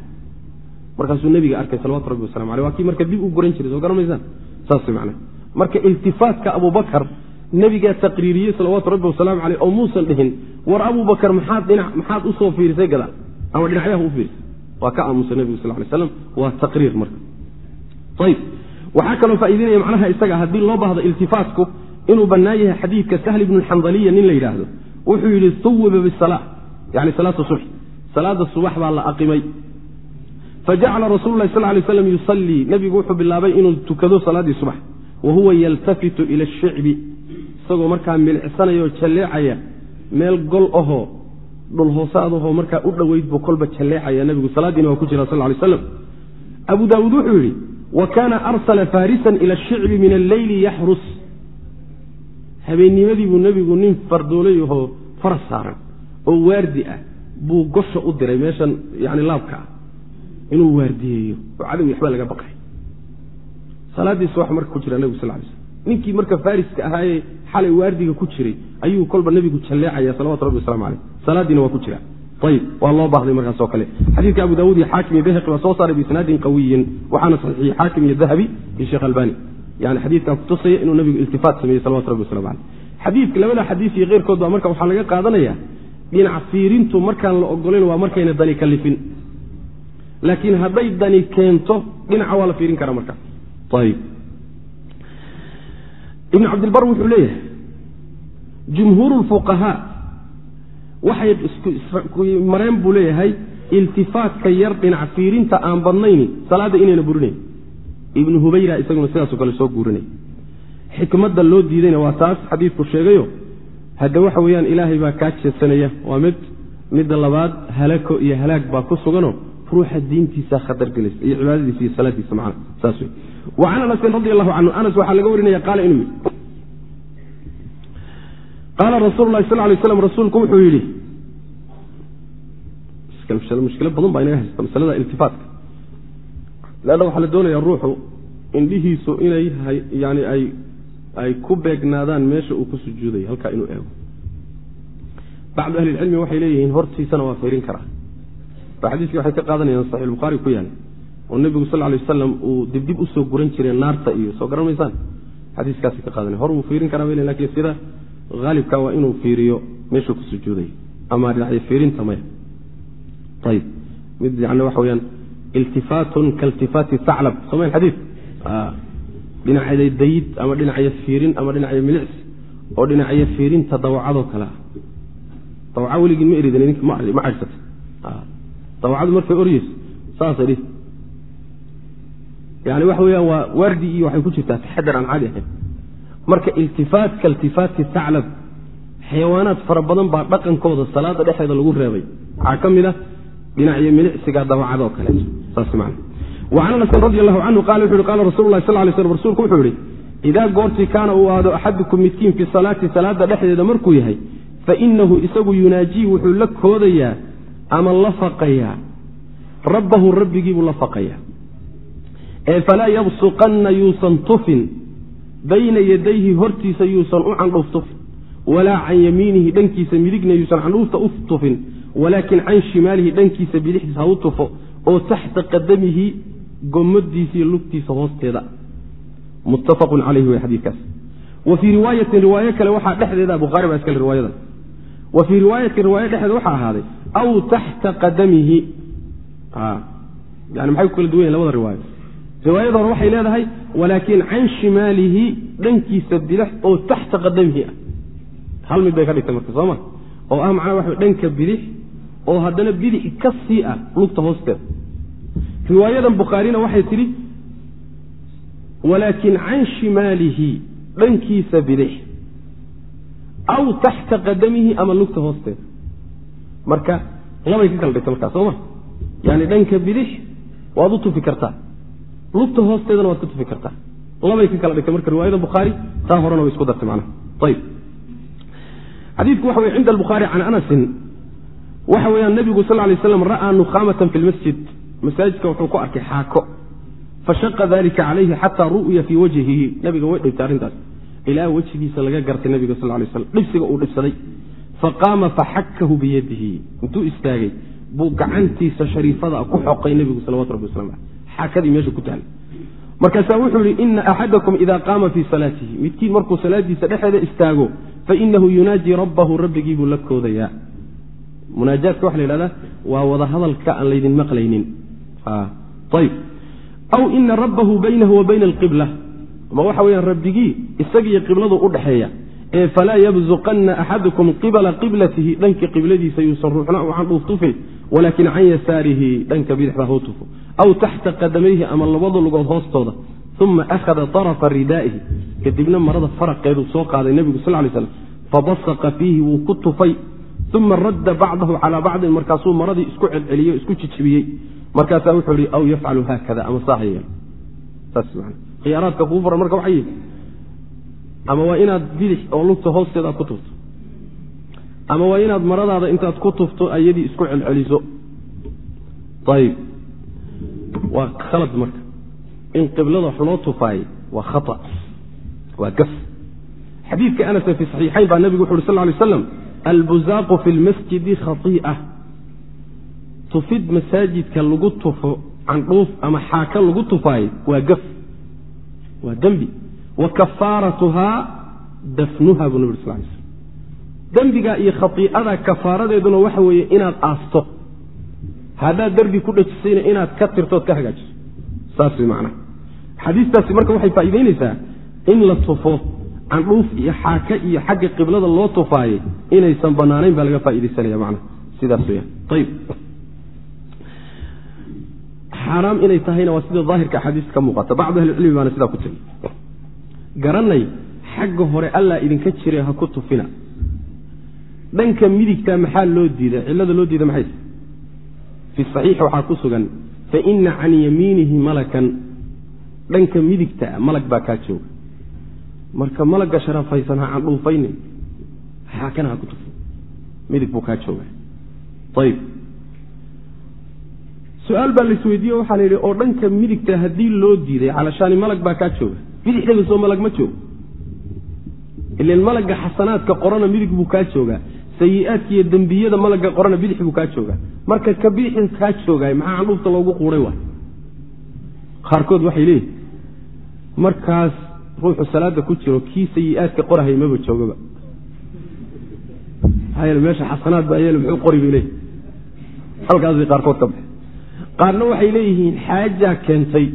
markaasuu nebiga arkay salawatu rabbi wasalam aleh waa kii marka dib u goran jiray soo garan maysaan? Saas man marka iltifaatka abubakar nebigaa taqriiriyey salawaatu rabbi wasalaamu caleyh oo muusan dhihin war abubakar maxaad u soo fiirisay gadaal? Ama dhinacyaha u fiirisay? Waa ka aamusa nebigu sal lay slam waa taqriir marka. Ayib waxaa kaloo faa'iidinaya macnaha isaga haddii loo baahdo iltifaatku inuu bannaan yahay xadiidka sahl ibnu xandaliya nin la yidhaahdo. Wuxuu yidhi suwiba bisala yani salaata subx salaada subax baa la aqimay fajacala rasulu lahi sal lay slam yusallii nebigu wuxuu bilaabay inuu tukado salaaddii subax. wa huwa yaltafitu ila ashicbi isagoo markaa milicsanayaoo jalleecaya. meel gol ahoo dhul hoosaadahoo markaa u dhoweyd buu kolba jalleecaya. Nebigu salaaddiina waa ku jira sal lay slam abu daawuud wuxuu yidhi wa kaana arsala faarisan ila ashicbi min alleyli yaxrus. Habeennimadii buu nebigu nin fardoolay ahoo faras saaran oo waardi ah buu gosha u diray meeshan yani laabka ah inuu waardiyeeyo. Oo cadowi waxba laga baqay. Salaadiisa wax marka ku jira nebigu sal lay slm ninkii marka fariska ahaayee xalay waardiga ku jiray ayuu kolba nebigu jalleecaya salawatu rabbi waslamu aleyh salaadiina waa ku jira. Ayib waa loo baahday markaasoo kale. Xadiidka abu daawud iyo xaakim iyo bayhaqi baa soo saaray biisnaadin qawiyin waxaana saxiixiyey xaakim iyo dahabi iyo sheekh albani. Yani xadiidkaa kutusaya inuu nebigu iltifaat sameeyey salawatu rabbi waslamu aleyh xadiidka labada xadiis iyo keyrkood baa marka waxaa laga qaadanaya dhinac fiirintu markaan la ogolayn waa markayna dani kalifin laakiin hadday dani keento dhinaca waa la fiirin karaa markaas ayib. Ibn cabdilbar wuxuu leeyahay jumhuur lfuqahaa waxay mareen buu leeyahay iltifaatka yar dhinac fiirinta aan badnayni salaadda inayna burinayn ibnu hubayra isaguna sidaasoo kale soo guurinay. Xikmadda loo diidayna waa taas xadiidku sheegayo. Hadda waxa weeyaan ilaahay baa kaa jeesanaya. Waa mid midda labaad halako iyo halaag baa ku suganoo ruuxa diintiisa khatargelaysa iyo cibaadadiisa iyo salaadiisa macna saas wey wa can anasin radi allahu canhu anas waxaa laga warinaya qaala inuu yidhi. Qaala rasuulu lahi sal lay slam rasuulku wuxuu yidhi mushkilo badan baa inaga haysta masalada iltifaatka leanna waxaa la doonaya ruuxu indhihiisu inay yani ay ay ku beegnaadaan meesha uu ku sujuudayo halkaa inuu eego. Bacdu ahlilcilmi waxay leeyihiin hortiisana waa fiirin karaa ba xadiiskii waxay ka qaadanayaan saxix bukhaari ku yaalla oo nebigu sal lay wasalam uu dibdib u soo guran jiray naarta iyo soo garan maysaan xadiiskaasay ka qaadanaya hor wuu fiirin karaa bal laakiin sida haalibka waa inuu fiiriyo meeshuu ku sujuudayo ama dhinacyo fiirinta maya. Ayib mid yani waxa weyaan iltifaatun kailtifaati saclab somayn xadiid dhinacya dayid ama dhinacyo fiirin ama dhinacyo milicsi oo dhinacyo fiirinta dawacadoo kale ah. Dawaca weligii ma eridin nink ma cadhsata dawacadu markay oryeyso saasay dhihi. Yani waxa weyaan waa waardi iyo waxay ku jirtaa taxadar aan caadi ahayn. Marka iltifaat kailtifaati saclab xayawaanaad fara badan baa dhaqankooda salaada dhexeeda lagu reebay. Waxaa ka mid a dhinacyo milicsiga dawacadoo kaleeto saas man wacan anasin radi allahu canhu qala wuxu uhi qala rasul lahi sal lay slm rsulku wuxuu yihi idaa goortii kaana uu aado axadukum midkiin fi salaati salaada dhexdeeda markuu yahay fainahu isagu yunaajii wuxuu la koodayaa ama la faqayaa rabbahu rabbigiibuu la faqayaa ee falaa yabsuqanna yuusan tufin. Bayna yadayhi hortiisa yuusan u candhuuf tufin. Walaa can yamiinihi dhankiisa midigna yuusan candhuufta u tufin. Walaakin can shimaalihi dhankiisa bidixdiisa ha u tufo. Oo taxta qadamihi gomadiisa iyo lugtiisa hoosteeda. Muttafaqun caleyhi wey xadiikaas wa fii riwaayatin riwaayo kale waxaa dhexdeeda bukhaari baa iskale riwaayadan wa fii riwaayatin riwaayo dhexdeeda waxaa ahaaday aw taxta qadamihi. Yani maxay ku kala duwan yahin labada riwaayo riwaayada hore waxay leedahay walaakin can shimaalihi dhankiisa bidix oo taxta qadamihi ah. Hal mid bay ka dhigtay marka sooma oo ah macnaa waxa dhanka bidix oo haddana bidix ka sii ah lugta hoosteeda riwaayadan bukhaarina waxay tidhi walaakin can shimaalihi dhankiisa bidix aw taxta qadamihi ama lugta hoosteeda marka labay ka kala dhigtay markaa sooma yani dhanka bidix waad u tufi kartaa. Lugta hoosteedana waad ka tufi kartaa. Labay ka kala dhigtay marka riwaayada bukhaari taa horena way isku dartay macnaha. Ayib xadiidku waxa weye cinda albukhaari can anasin. Waxa weeyaan nabigu sal lay slam ra'aa nukhaamatan fi lmasjid masaajidka wuxuu ku arkay xaako. Fashaqa dalika calayhi xataa ru'ya fii wajhihi. Nabiga way dhibtay arrintaas ilaa wejigiisa laga gartay nabiga sal lay slam dhibsiga uu dhibsaday. Faqaama faxakahu biyadihi. Intuu istaagay buu gacantiisa shariifada ku xoqay nebigu salawatu rabbi waslam aleh xaakadii meesha ku taallay markaasaa wuxuu yihi ina axadakum ida qaama fii salaatihi. Midkiin markuu salaadiisa dhexeeda istaago fainahu yunaajii rabbahu rabbigii buu la koodayaa. Munaajaadka waxa la yidhahdaa waa wada hadalka aan laydin maqlaynin. Ayb aw ina rabbahu baynahu wa bayna alqibla ama waxa weyaan rabbigii isagiiyo qibladu u dhexeeya ee falaa yabzuqanna axadukum qibala qiblatihi dhanka qibladiisa yuusan ruuxna u candhuuf tufin walaakin can yasaarihi dhanka bidixda hau tufo. Aw taxta qadamayhi ama labada lugood hoostooda uma akhada طarafa ridaa'ihi kadibna marada faraqeedu soo qaaday nebigu sal lay slam fabasaqa fiihi wuu ku tufay. Uma radda bacdahu calaa bacdin markaasuu maradii isku celceliyey isku jijibiyey. Markaasaa wuxuu ihi aw yafcalu haakada ama saa ha yeelo khiyaaraadka kuu furan marka waxay yihi ama waa inaad bidix oo lugta hoosteeda aad ku tufto. Ama waa inaad maradaada intaad ku tufto ayadii isku celceliso. Ayib. Waa khalad marka. In qiblada wax loo tufaayey waa khata waa gaf. Xadiidka anasen fi saxiixayn baa nebigu wuxu uhi sal lay slam albuzaaqu fi lmasjidi khai'a tufid masaajidka lagu tufo candhuuf ama xaaka lagu tufaayey waa gaf waa dembi wa kafaaratuhaa dafnuha buu nabig sal sl dembiga iyo khaii'ada kafaaradeeduna waxa weeye inaad aasto. Haddaad derbi ku dhajisayna inaad ka tirtood ka hagaajiso. Saas way macnaha. Xadiistaasi marka waxay faa'iidaynaysaa in la tufo candhuuf iyo xaaka iyo xagga qiblada loo tufaayey inaysan bannaanayn baa laga faaidaysanaya macnaha. Sidaas weyaan ayib xaaraam inay tahayna waa sida daahirka axaadiista ka muuqata. Bacdu ahlicilmi baana sidaa ku tegi. Garanay xagga hore allaa idinka jira ha ku tufina. Dhanka midigta maxaa loo diida cillada loo diida maxay? Fi saxiixi waxaa ku sugan fa ina can yamiinihi malakan. Dhanka midigta malag baa kaa jooga. Marka malagga sharafaysan ha candhuufaynin xaakana ha ku tufin. Midig buu kaa jooga. Ayib su'aal baa laisweydiiye waxaa la yidhi oo dhanka midigta haddii loo diiday calashaani malag baa kaa jooga. Bidixdaba soo malag ma joogo. Ilan malagga xasanaadka qorana midig buu kaa joogaa. Sayi-aadka iyo dembiyada malagga qorana bidix buu kaa joogaa. Marka ka bidixin kaa joogaay maxaa candhuufta loogu quuray waay? Qaarkood waxay leeyihiin markaas ruuxu salaada ku jiro kii sayi-aadka qorahay maba joogaba. Maxaa meesha xasanaad baa yeel muxuu qori bay leeyihiin halkaasay qaarkood ka baxay qaarna waxay leeyihiin xaajaa keentay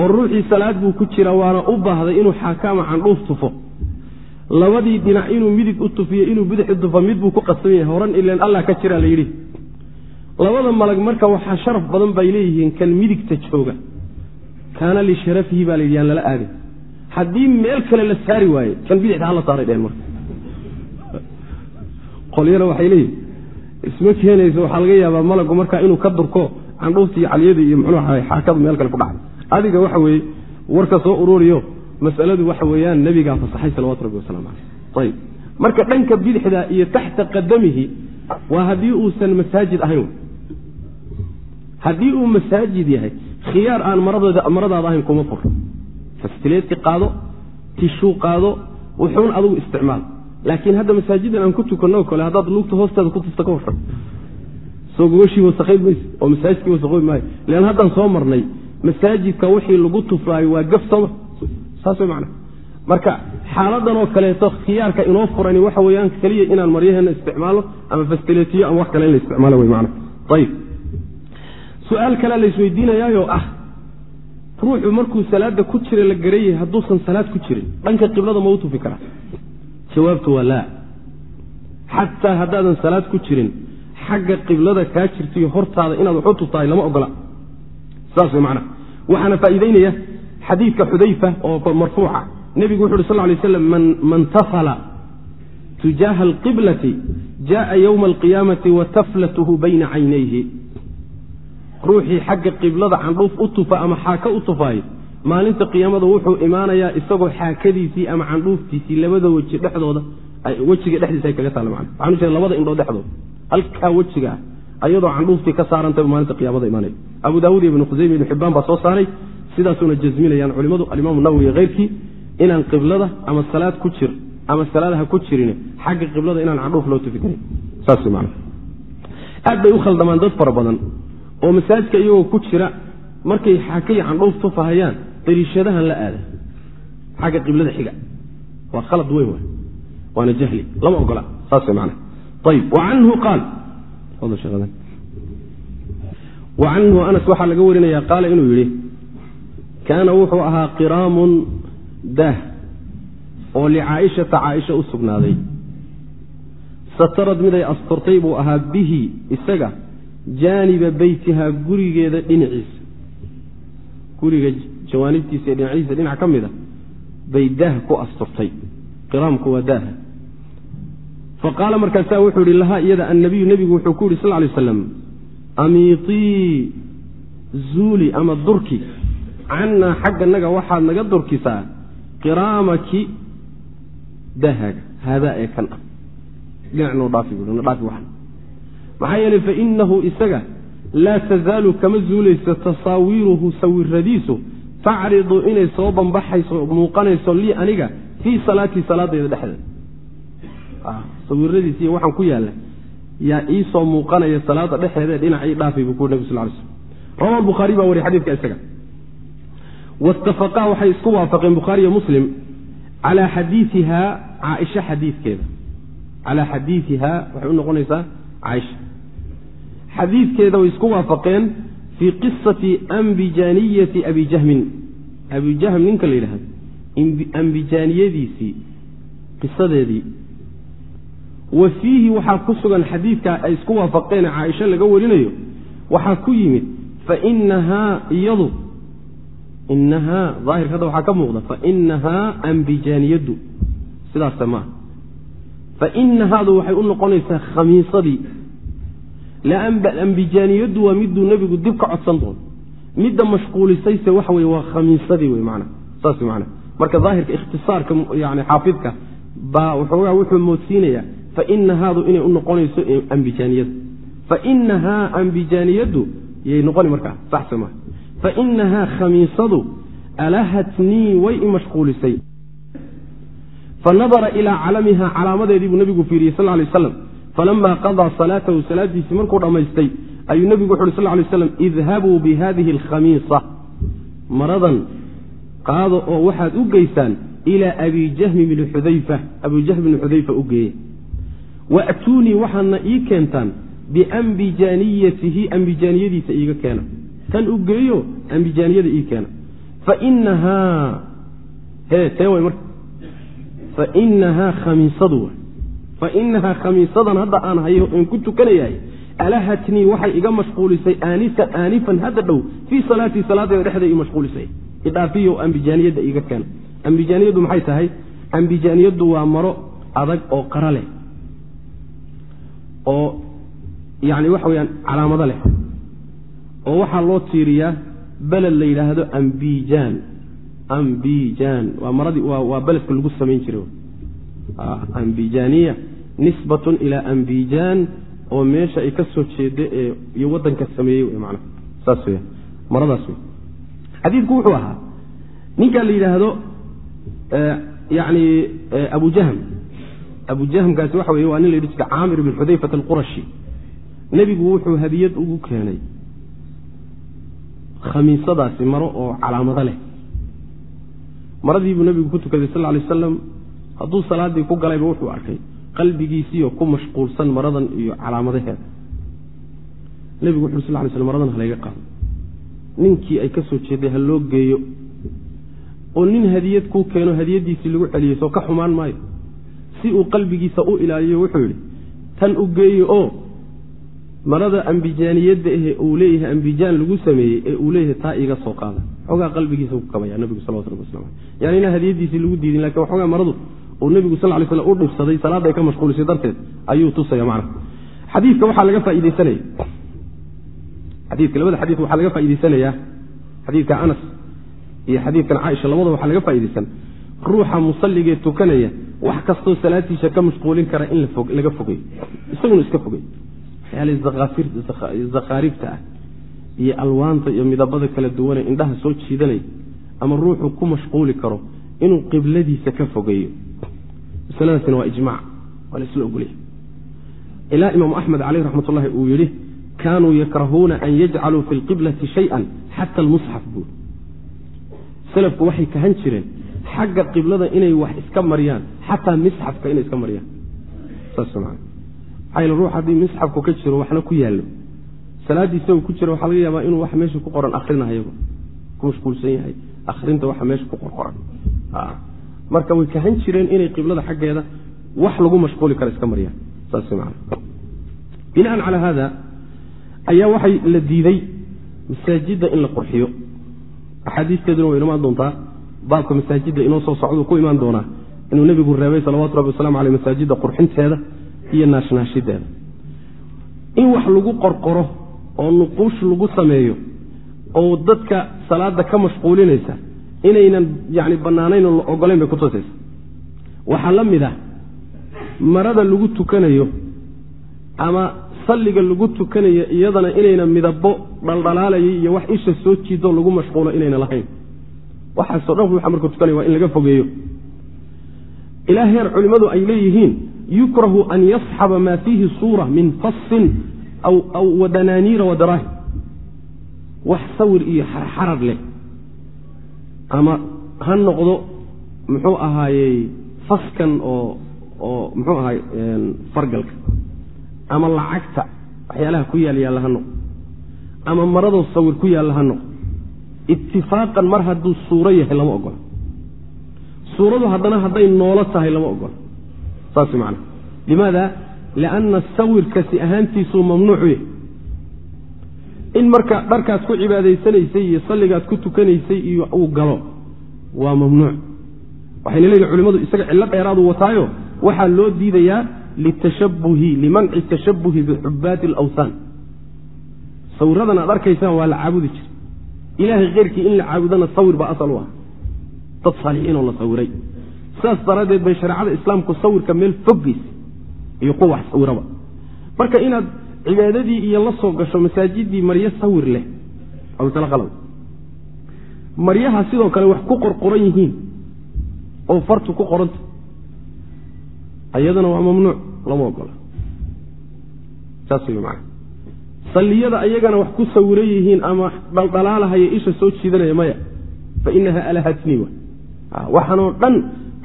oo ruuxii salaad buu ku jira waana u baahday inuu xaakaama candhuuf tufo. Labadii dhinac inuu midig u tufiyo inuu bidix u tufo mid buu ku qasban yahay horan ileen allah ka jiraa la yidhi. Labada malag marka waxaa sharaf badan bay leeyihiin kan midigta jooga. Kaana lisharafihi baa layidhi yaan lala aadin. Haddii meel kale la saari waaye kan bidixda hala saaray dheen marka. Qolyana waxay leeyihiin isma keenayso waxaa laga yaabaa malagu markaa inuu ka durko candhuuftii caliyadii iyo muxuu ahay xaakadu meel kale ku dhacday adiga waxa weeye warka soo ururiyo masaladu waxa weeyaan nebigaa fasaxay salawatu rabbi wasalaamu caleyh ayib marka dhanka bidixda iyo taxta qadamihi waa haddii uusan masaajid ahayn. Haddii uu masaajid yahay khiyaar aan maradaada ahayn kuma fur. Fastileedki qaado tishuu qaado wuxuun adugu isticmaal. Laakiin hadda masaajidan aan ku tukanno kale haddaad lugta hoosteeda ku tufta ka warran soo gogashii wasaqayn mayse oo masaajidkii wasaqoobi maayo lean haddaan soo marnay masaajidka wixii lagu tufaayo waa gaf sooma saas marka xaaladan oo kaleeto khiyaarka inoo furani waxa weeyaan keliya inaan maryaheena isticmaalo ama fastileetiyo ama wax kale in la isticmaalo wey macana ayib su'aal kalea la ah ruuxu markuu salaada ku jira la garayay hadduusan salaad ku jirin dhanka qiblada ma u tufi karaa? Jawaabtu waa laa. Xataa haddaadan salaad ku jirin xagga qiblada kaa jirtaiyo hortaada inaad waxu tuftahay lama ogola. Saas way macnaha waxaana faa'iideynaya xadiidka xudayfa oo marfuuca. Nebigu wuxu uhi sal lay slam man tafala tujaaha alqiblati jaءa ywma alqiyaamati wa taflatuhu bayna caynayhi. Ruuxii xagga qiblada candhuuf u tufa ama xaaka u tufaayo maalinta qiyaamada wuxuu imaanayaa isagoo xaakadiisii ama candhuuftiisii labada weji dhexdooda wejiga dhexdiisa ay kaga taalla man waxaan ujeeda labada indhood dhexdooda halkaa wejiga ah ayadoo candhuuftii ka saarantay maalinta qiyaamada imaanaya abu daawud iyo ibnu khusayme ibnu xibbaan baa soo saaray. Sidaasuna jasminayaan culimmadu alimaamu nawowi iyo keyrkii inaan qiblada ama salaad ku jir ama salaadaha ku jirin xagga qiblada inaan candhuuf loo tufi karin saas man aad bay u khaldamaan dad fara badan oo masaajidka iyagoo ku jira markay xaakay candhuuf tufahayaan dariishadahan la aada xagga qiblada xiga. Waa khalad weyn wa waana jahli. Lama ogola. Saas man ayb wacanhu qaal. Wacanhu anas waxaa laga warinaya qaala inuu yidhi kaana wuxuu ahaa qiraamun daah oo licaaishata caaisha u sugnaaday. Satarad miday asturtay buu ahaa bihi isaga jaaniba beytihaa gurigeeda dhinaciisa. Guriga jawaanibtiisa ee dhinaciisa dhinac ka mid a bay daah ku asturtay. Qiraamku waa daaha fa qaala markaasaa wuxuu yihi lahaa iyada annabiyu nebigu wuxuu ku yidhi sal lay aslam amiitii zuuli ama durki cannaa xagganaga waxaad naga durkisaa qiraamaki dahaga haadaa ee kan ah dhinacnoo dhaafi bu dhaafi waxan. Maxaa yeelay fainahu isaga laa tazaalu kama zuulayso tasaawiiruhu sawiradiisu tacridu inay soo bambaxayso muuqanayso lii aniga fii salaatii salaadayda dhexdeeda sawiradiis iyo waxaan ku yaalla yaa iisoo muuqanaya salaada dhexeeda dhinac dhaafay buu ku nabig sal slm rawa bukhaari baa wariy xadidka isaga. Waitafaqaa waxay isku waafaqeen bukhaariyo muslim calaa xadiiiha caaisha xadiikeeda calaa xadiiiha waxay u noqonaysaa caaisha. Xadiidkeeda way isku waafaqeen fii qisati ambijaaniyati abi jahmin. Abi jahm ninka la yidhahdo ambijaaniyadiisii qisadeedii wa fiihi waxaa ku sugan xadiidka ay isku waafaqeen caaisha laga warinayo waxaa ku yimid fainahaa iyadu inahaa daahirka hadda waxaa ka muuqda fainahaa ambijaaniyadu sidaasa maaha fainahaadu waxay u noqonaysaa khamiisadii. Ambijaaniyadu waa miduu nebigu dib ka codsan doono. Midda mashquulisayse waxa wey waa khamiisadii wey man saas man marka daahirka ikhtisaarka yani xaafidka baa waxoogaa wuxuu moodsiinayaa fainahaadu inay u noqonayso ambijaaniyada fainahaa ambijaaniyadu yay noqoni markaa sax soma fainahaa khamiisadu alahatnii way i mashquulisay fanadara ilaa calamiha calaamadeedii buu nebigu fiiriyey sal lay aslam falama qadaa salaatahu salaadiisii markuu dhammaystay ayuu nebigu wuxu uhi sal lay slam idhabuu bi hadihi alkhamiisa maradan qaado oo waxaad u geysaan ilaa abi jahmi bni xudayfa abi jahm bni xudayfa u geeya wa'tuunii waxaadna ii keentaan biambijaaniyatihi ambijaaniyadiisa iiga keena tan u geeyo ambijaaniyada ii keena fainahaa he tee way marka fainahaa khamiisadu fainahaa khamiisadan hadda aan hayo en ku tukanayahay alahatnii waxay iga mashquulisay aanifan aanifan hadda dhow fii salaatii salaadeeda dhexda ii mashquulisay idhaafiyo ambijaaniyadda iiga keena ambijaaniyaddu maxay tahay ambijaaniyaddu waa maro adag oo qara leh oo yani waxa weyaan calaamado leh oo waxaa loo tiiriyaa beled la yidhaahdo ambijan. Ambijan waa maradii waa beledka lagu samayn jiray. Ambijaniya nisbatun ilaa ambijan oo meesha ay ka soo ee iyo wadanka sameeyey w man saas weya maradaas wey xadiidku wuxuu ahaa ninkaa la yidhaahdo yani abu jahm abu jahmkaasi waxa weye waa nin la yidhi jira caamir ibn xudayfat alqurashi. Nebigu wuxuu hadiyad ugu keenay khamiisadaasi maro oo calaamado leh. Maradiibuu nebigu ku tukaday sal lay aslam hadduu salaadii ku galayba wuxuu arkay qalbigiisiioo ku mashquulsan maradan iyo calaamadaheeda. Nebigu wuxu sal lay sl maradan halayga qaado ninkii ay ka soo jeeday ha loo geeyo. Oo nin hadiyad kuu keeno hadiyaddiisii lagu celiyey soo ka xumaan maayo si uu qalbigiisa u ilaaliyo wuxuu yidhi tan u geeyo oo marada ambijaaniyadda ahe uu leeyahay ambijaan lagu sameeyey ee uu leeyahay taa iiga soo qaada. Xoogaa qalbigiisa ku kabaya nabigu salawatu rabbi waslamu aleh yani inaan hadiyadiisii lagu diidin laakiin waxoogaa maradu uu nebigu sal lay slam u dhibsaday salaadda ay ka mashquulisay darteed ayuu tusaya macna xadiidka waxaa laga faaiideysanaya xadiidka labada xadiid waxaa laga faa'idaysanayaa xadiidka anas iyo xadiidkan caaisha labada waxaa laga faa'idaysan ruuxa musalligee tukanaya wax kastoo salaadiisa ka mashquulin kara in laga fogey isaguna iska fogey zakhaarifta ah iyo alwaanta iyo midabada kala duwane indhaha soo jiidanaya ama ruuxu ku mashquuli karo inuu qibladiisa ka fogeeyo. Masaladaasina waa ijmac waa laisla ogolya ilaa imaamu axmed caleyh raxmat ullahi uu yidhi kaanuu yakrahuuna an yajcaluu fi lqiblati shayan xata almusxaf. Buuri salafku waxay kahan jireen xagga qiblada inay wax iska mariyaan xataa misxafka inay iska mariyaan. Saas maa maxaa ruux haddii misxafku ka jiro waxna ku yaallo. Salaadiisa uu ku jiro waxaa laga yaabaa inuu wax meesha ku qoran akrinahayago ku mashquulsan yahay. Akrinta waxa meesha ku qorqoran marka way kahan jireen inay qiblada xaggeeda wax lagu mashquuli karo iska mariyaan. Saas maa binaan calaa haada ayaa waxay la diiday masaajidda in la qurxiyo. Axaadiisteeduna way imaan doontaa baabka masaajidda inoo soo socduu ku imaan doonaa inuu nebigu reebay salawatu rabbi waslamu aleyh masaajidda qurxinteeda iyo naashnaashideeda. In wax lagu qorqoro oo nuquush lagu sameeyo oo dadka salaada ka mashquulinaysa inaynan yani bannaanayn oo la ogolayn bay kutusaysa waxaa la mid ah marada lagu tukanayo ama salliga lagu tukanayo iyadana inayna midabo dhaldhalaalayay iyo wax isha soo jiidoo lagu mashquulo inayna lahayn waxaasoo dhan ruuxa markuu tukanaya waa in laga fogeeyo. Ilaa heer culimmadu ay leeyihiin yukrahu an yasxaba maa fiihi suura min fasin aw wadanaaniira wadaraahim wax sawir iyo xarxarar leh. Ama ha noqdo muxuu ahaayey faskan oo oo muxuu ahaay fargalka. Ama lacagta waxyaalaha ku yaal yaalla ha noqdo. Ama maradoo sawir ku yaalla ha noqdo itifaaqan mar hadduu suuro yahay lama ogola. Suuradu haddana hadday noolo tahay lama ogola. Saas macana limaada? Lianna sawirkasi ahaantiisuu mamnuucu yahay in marka dharkaad ku cibaadaysanaysay iyo salligaad ku tukanaysay iyo uu galo waa mamnuuc. Waxayna leeyihiin culimmadu isaga cillo dheeraadu wataayo. Waxaa loo diidayaa litashabuhi limanci tashabuhi bixubaati alawthaan sawiradan aad arkaysaan waa la caabudi jira ilaahay keyrkii in la caabudana sawir baa asal u ah. Dad saalixiinoo la sawiray. Sidaas daraaddeed bay shareecada islaamku sawirka meel foggeys iyo ku wax sawiraba. Marka inaad cibaadadii iyo la soo gasho masaajidii maryo sawir leh qalad maryaha sidoo kale wax ku qorqoran yihiin oo fartu ku qoranta. Ayadana waa mamnuuc lama ogola. Saas wey macana salliyada ayagana wax ku sawiran yihiin ama dhaldhalaalahaya isha soo jiidanaya maya. Fa inaha alahatni wa. Waxaanoo dhan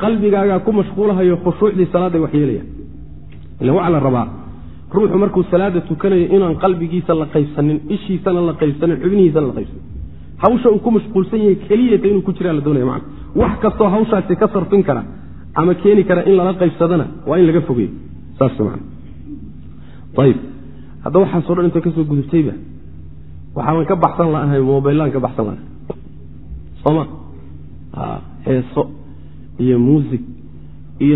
qalbigaagaa ku mashquulahayo khushuucdii salaaday wax yeelayaan ila waxaa la rabaa. Ruuxu markuu salaada tukanayo inaan qalbigiisa la qaybsanin ishiisana la qaybsanin xubnihiisana la qaybsanin. Hawsha uu ku mashquulsan yahay keliyata inuu ku jiraa la doonaya macana wax kastoo hawshaasi ka sarfin kara ama keeni kara in lala qaybsadana waa in laga fogeeyo. Saas man ayib hadda waxaasoo dhan inta ka soo gudubtayba. Waxaaban ka baxsan la'ahay mobaylaan ka baxsan la'ahay sooma heeso iyo muusig iyo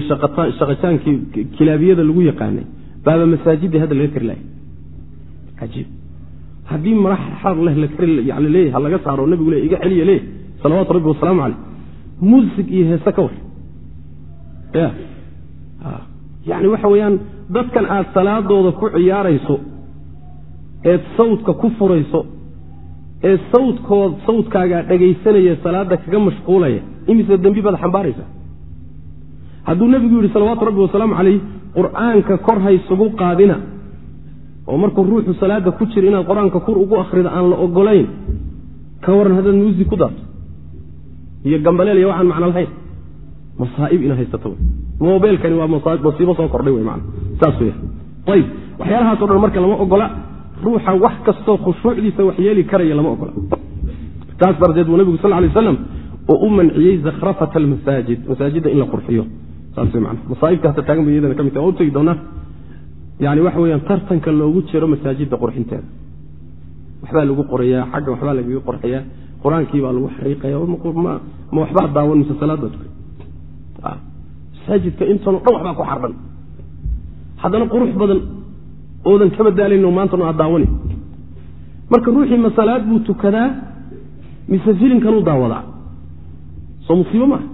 shaqajaankii kilaabiyada lagu yaqaanay. Baaba masaajidii hadda laga kari lahay. Ajiib haddii madax xar leh la leeyahy ha laga saaro nabigu le iga celiya leeyahy salawaatu rabbi wasalaamu caleyh muusig iyo heese ka war. Ya yani waxa weeyaan dadkan aad salaadooda ku ciyaarayso eed sawdka ku furayso ee sawdkood sawdkaagaa dhegaysanaya salaada kaga mashquulaya imise dembi baad xambaaraysa? Hadduu nebigu yidhi salawaatu rabbi wasalaamu calayh qur'aanka kor haysugu qaadina. Oo markuu ruuxu salaada ku jira inaad qur'aanka kur ugu akhrido aan la ogolayn ka waran haddaad muusig ku daarto. Iyo gambaleel iyo waxaan macno lahayn. Masaaib ina haysato mobeelkani waa masiibo soo kordhay w man saas w ayb waxyaalahaasoo dhan marka lama ogola ruuxa wax kastoo khushuucdiisa wax yeeli karaya lama ogola. Taas darteed buu nabigu sal lay aslam oo u manciyey zakhrafat almasaajid masaajidda in la qurxiyo. Saas man masaaibta hata taagan ba iyadana ka mid ta waa utegi doonaa. Yani waxa weyaan tartanka loogu jiro masaajidda qurxinteeda. Waxbaa lagu qorayaa xagga waxbaa lagaga qorxayaa qur'aankii baa lagu xariiqaya ma waxbaa daawan mise salaada tukay. Masaajidka intanoo dhan waxbaa ku xardhan haddana qurux badan oodan kaba daalayno maantano aad daawani. Marka ruuxii masalaad buu tukadaa mise filimkanuu daawadaa? Soo musiibo maaha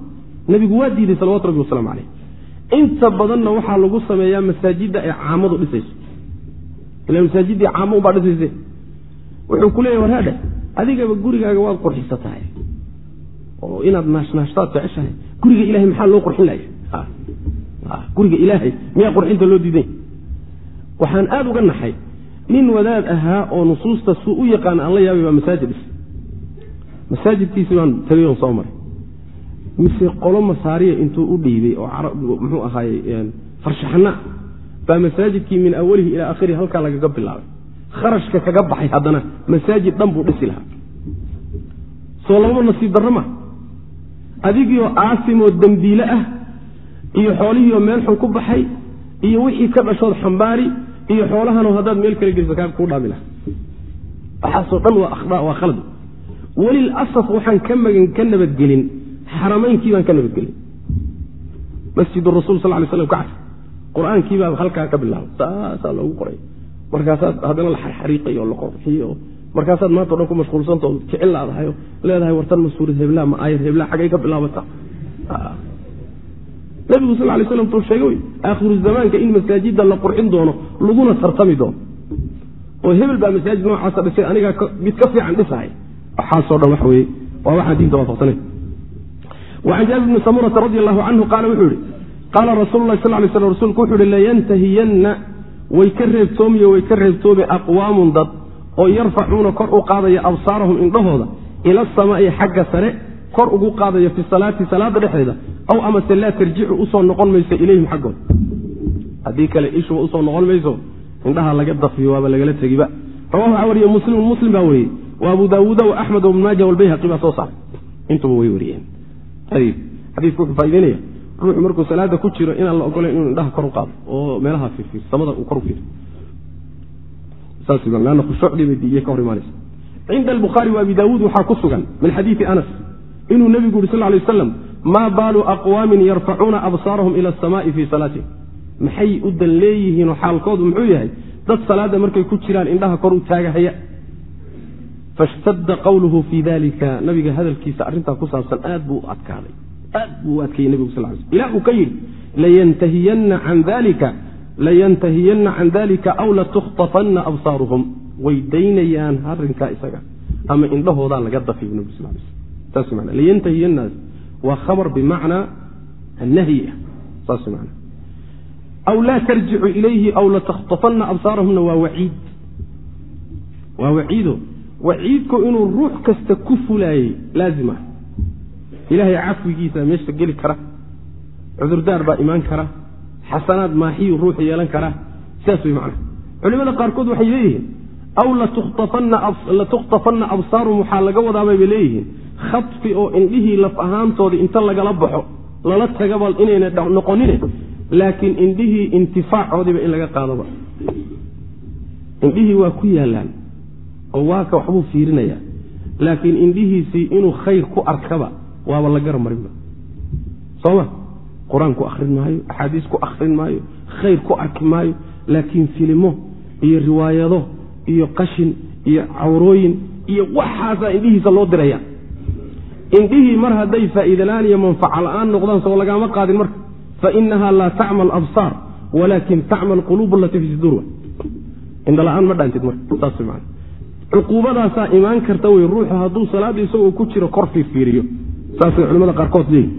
nebigu waa diiday salawatu rabbi wasalaamu caleyh inta badanna waxaa lagu sameeyaa masaajidda ay caamadu dhisayso. Ila masaajiddii caamo unbaa dhisayse. Wuxuu ku leeyahy warhaadhe adigaba gurigaaga waad qurxisatahay oo inaad naashnaashtaad jeceshahay. Guriga ilahay maxaa loo qurxin laya guriga ilaahay miyaa qurxinta loo diiday waxaan aada uga naxay nin wadaad ahaa oo nusuusta suu u yaqaan aan la yaabay baa masaajid dhis masaajidkiisi baan tagay on soo maray. Mise qolo masaariya intuu u dhiibay oo muxuu ahaaye farshaxana baa masaajidkii min awalihi ilaa akhirihi halkaa lagaga bilaabay. Kharashka kaga baxay haddana masaajid dhan buu dhisi lahaa. Soo labama nasiib darro ma. Adigiioo aasimoo dembiile ah iyo xoolihiioo meel xun ku baxay iyo wixii ka dhashood xambaari iyo xoolahanoo haddaad meel kala geliso kaa kuu dhaami laha waxaasoo dhan waa waa khalad. Welil asaf waxaan ka magan ka nabadgelin. Xaramaynkii baan ka nabadgelin. Masjid rasul sal lay slam kacas qur'aankiibaa halkaa ka bilaabay saasaa loogu qoray. Markaasaad haddana la xariiqay oo la qorxiyo markaasaad maanta o dhan ku mashquulsanta oo kicin laadahay oo leedahay wartan ma suurad heblaa ma aayar heblaa xaggay ka bilaabata nabigu sal lay slam tuu sheegay wy aakhiru zamaanka in masaajidda la qurxin doono laguna tartami doono. Oo hebel baa masaajid noocaasa dhisay anigaa mid ka fiican dhisahay. Waxaasoo dhan waxa weye waa waxaan diinta waafaqsanayn wacan jaabir bni samurata radi allahu canhu qaala wuxuu yihi qaala rasuulu lah sal lay slam rsulku wuxu uhi layantahiyanna way ka reebtoomiyo way ka reebtoomi aqwaamun dad oo yarfacuuna kor u qaadaya absaarahum indhahooda ila asamaa'i xagga sare kor ugu qaadaya fi salaati salaada dhexdeeda aw amase laa tarjicu u soo noqon mayso ilayhim xaggooda haddii kale ishuba u soo noqon mayso indhaha laga dafiyo waaba lagala tegiba. Rawahu waxaa wariye muslimun muslim baa wariyey wa abu daawuuda wa axmed wabnu maaja walbayhaqi baa soo saaray. Intuba way wariyeen. Ayib xadiidku wuxuu faa'ideynaya ruuxu markuu salaada ku jiro inaan la ogolayn inuu indhaha kor u qaado oo meelaha fiirfiir samada uu kor u fiiro saaslanna khushuucdii bay diiye ka hor imaanaysa. Cinda albukhaari wa abi daawuud waxaa ku sugan min xadiidi anas inuu nebigu yuri sal lay waslam maa baalu aqwaamin yarfacuuna absaarahum ila asamaai fii salaatihim maxay u dan leeyihiinoo xaalkoodu muxuu yahay dad salaadda markay ku jiraan indhaha kor u taagahaya? Fashtadda qawluhu fii dalika nabiga hadalkiisa arrintaa ku saabsan aad buu u adkaaday aad buu u adkeeyey nebigu sal l ilah uu ka yidhi layantahiyanna can dalika layantahiyanna can dalika aw latukhtafanna absaaruhum. Way daynayaan arrinkaa isaga ama indhahoodaa laga dafiy nabig sal l saas man layantahiyannaas waa khabar bimacnaa annahyi ah. Aw laa tarjicu ilayhi aw latakhtafanna absaarahumna waa waciid. Waa waciido. Waciidku inuu ruux kasta ku fulaayey laazim ah. Ilaahay cafwigiisa meesha geli kara. Cudurdaar baa imaan kara. Xasanaad maaxiyuu ruuxu yeelan karaa sidaas way macnaha culimada qaarkood waxay leeyihiin aw latukhtafanna absaarum waxaa laga wadaabay bay leeyihiin. Khadfi oo indhihii laf ahaantoodii inta lagala baxo lala tagaba inayna noqonine laakiin indhihii intifaacoodiiba in laga qaadoba indhihii waa ku yaalaan oo waaka waxbuu fiirinaya laakiin indhihiisii inuu khayr ku arkaba waaba la garamarinba soma qur'aan ku akrin maayo axaadiis ku akrin maayo khayr ku arki maayo laakiin filimo iyo riwaayado iyo qashin iyo cawrooyin iyo waxaasaa indhihiisa loo diraya. Indhihii mar hadday faa'iidalaan iyo manfaca la'aan noqdaan soo lagaama qaadin marka. Fainaha laa tacma alabsaar walaakin tacma alquluub alatii fi suduur indhala-aan ma dhaantid marka saas man cuquubadaasaa imaan karta wey ruuxu hadduu salaada isagoo ku jiro kor fiirfiiriyo saasay culimada qaarkood leeyihiin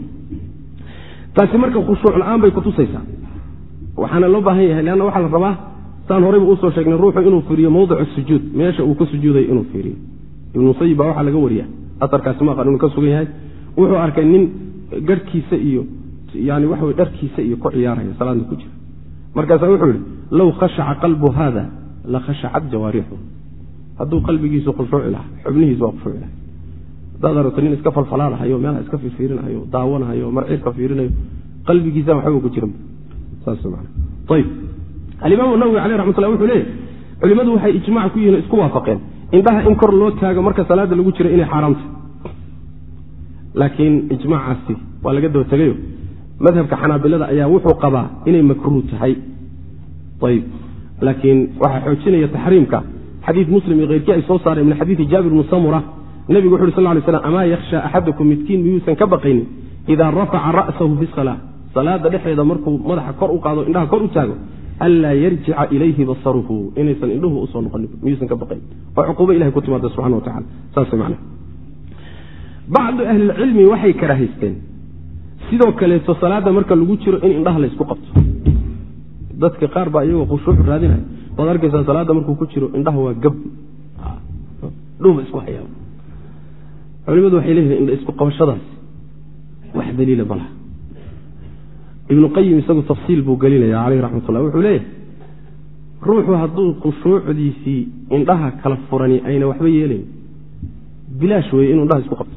taasi marka khushuuc la'aan bay kutusaysaa waxaana loo baahan yahay leanna waxaa la rabaa saan horeyba u soo sheegnay ruuxu inuu fiiriyo mawdicu sujuud meesha uu ka sujuuday inuu fiiriyo ibnu musayib baa waxaa laga wariya asarkaasi maaqan inuu ka sugan yahay. Wuxuu arkay nin garhkiisa iyo yani waxa wey dharkiisa iyo ku ciyaaraya salaadna ku jira. Markaasaa wuxuu yihi low khashaca qalbu haada la khashacat jawaarixu. Hadduu qalbigiisu khushuuci lahaa xubnihiis waa khushuuci lahay haddaad aragto nin iska falfalaalahayo meelaha iska fiirfiirinahayo daawanahayo marciirka fiirinayo qalbigiisa waxba ku jiran saas man ayb alimaam nawowi caleyh raxmatullah wuxuu leeyahy culimmadu waxay ijmac ku yihiin isku waafaqeen. Indhaha in kor loo taago marka salaada lagu jiro inay xaaraamta laakiin ijmaacaasi waa laga daba madhabka xanaabilada ayaa wuxuu qabaa inay makruuh tahay. Ayb laakiin waxaa xoojinaya taxriimka. Xadiid muslim iyo keyrkii ay soo saareen min xadiidi jaabir bni samura nebigu wuxu uri sal ly slam amaa yakhsha axadukum midkiin miyuusan ka baqaynin idaa rafaca ra'sahu fi salaa salaada dhexeeda markuu madaxa kor u qaado indhaha kor u taago anlaa yarjica ilayhi basaruhu inaysan indhuhu u soo noqonin miyuusan ka baqayn oo cuquubo ilahay ku timaada subxana wa tacala saas man bacdu ahlilcilmi waxay karahaysteen sidoo kaleeto salaada marka lagu jiro in indhaha laysku qabto dadka qaar baa iyagoo khushuuc raadinaya waad arkaysaa salaada markuu ku jiro indhaha waa gab dhuuba isku hayaa culimadu waxay leeyihiin indha isku qabashadaas wax daliila ma laha ibnu qayim isagu tafsiil buu gelinaya caleyh raxmat ullah wuxuu leeyahay ruuxu hadduu khushuucdiisii indhaha kala furani ayna waxba yeelayn bilaash weeye inuu indhaha isku qabto.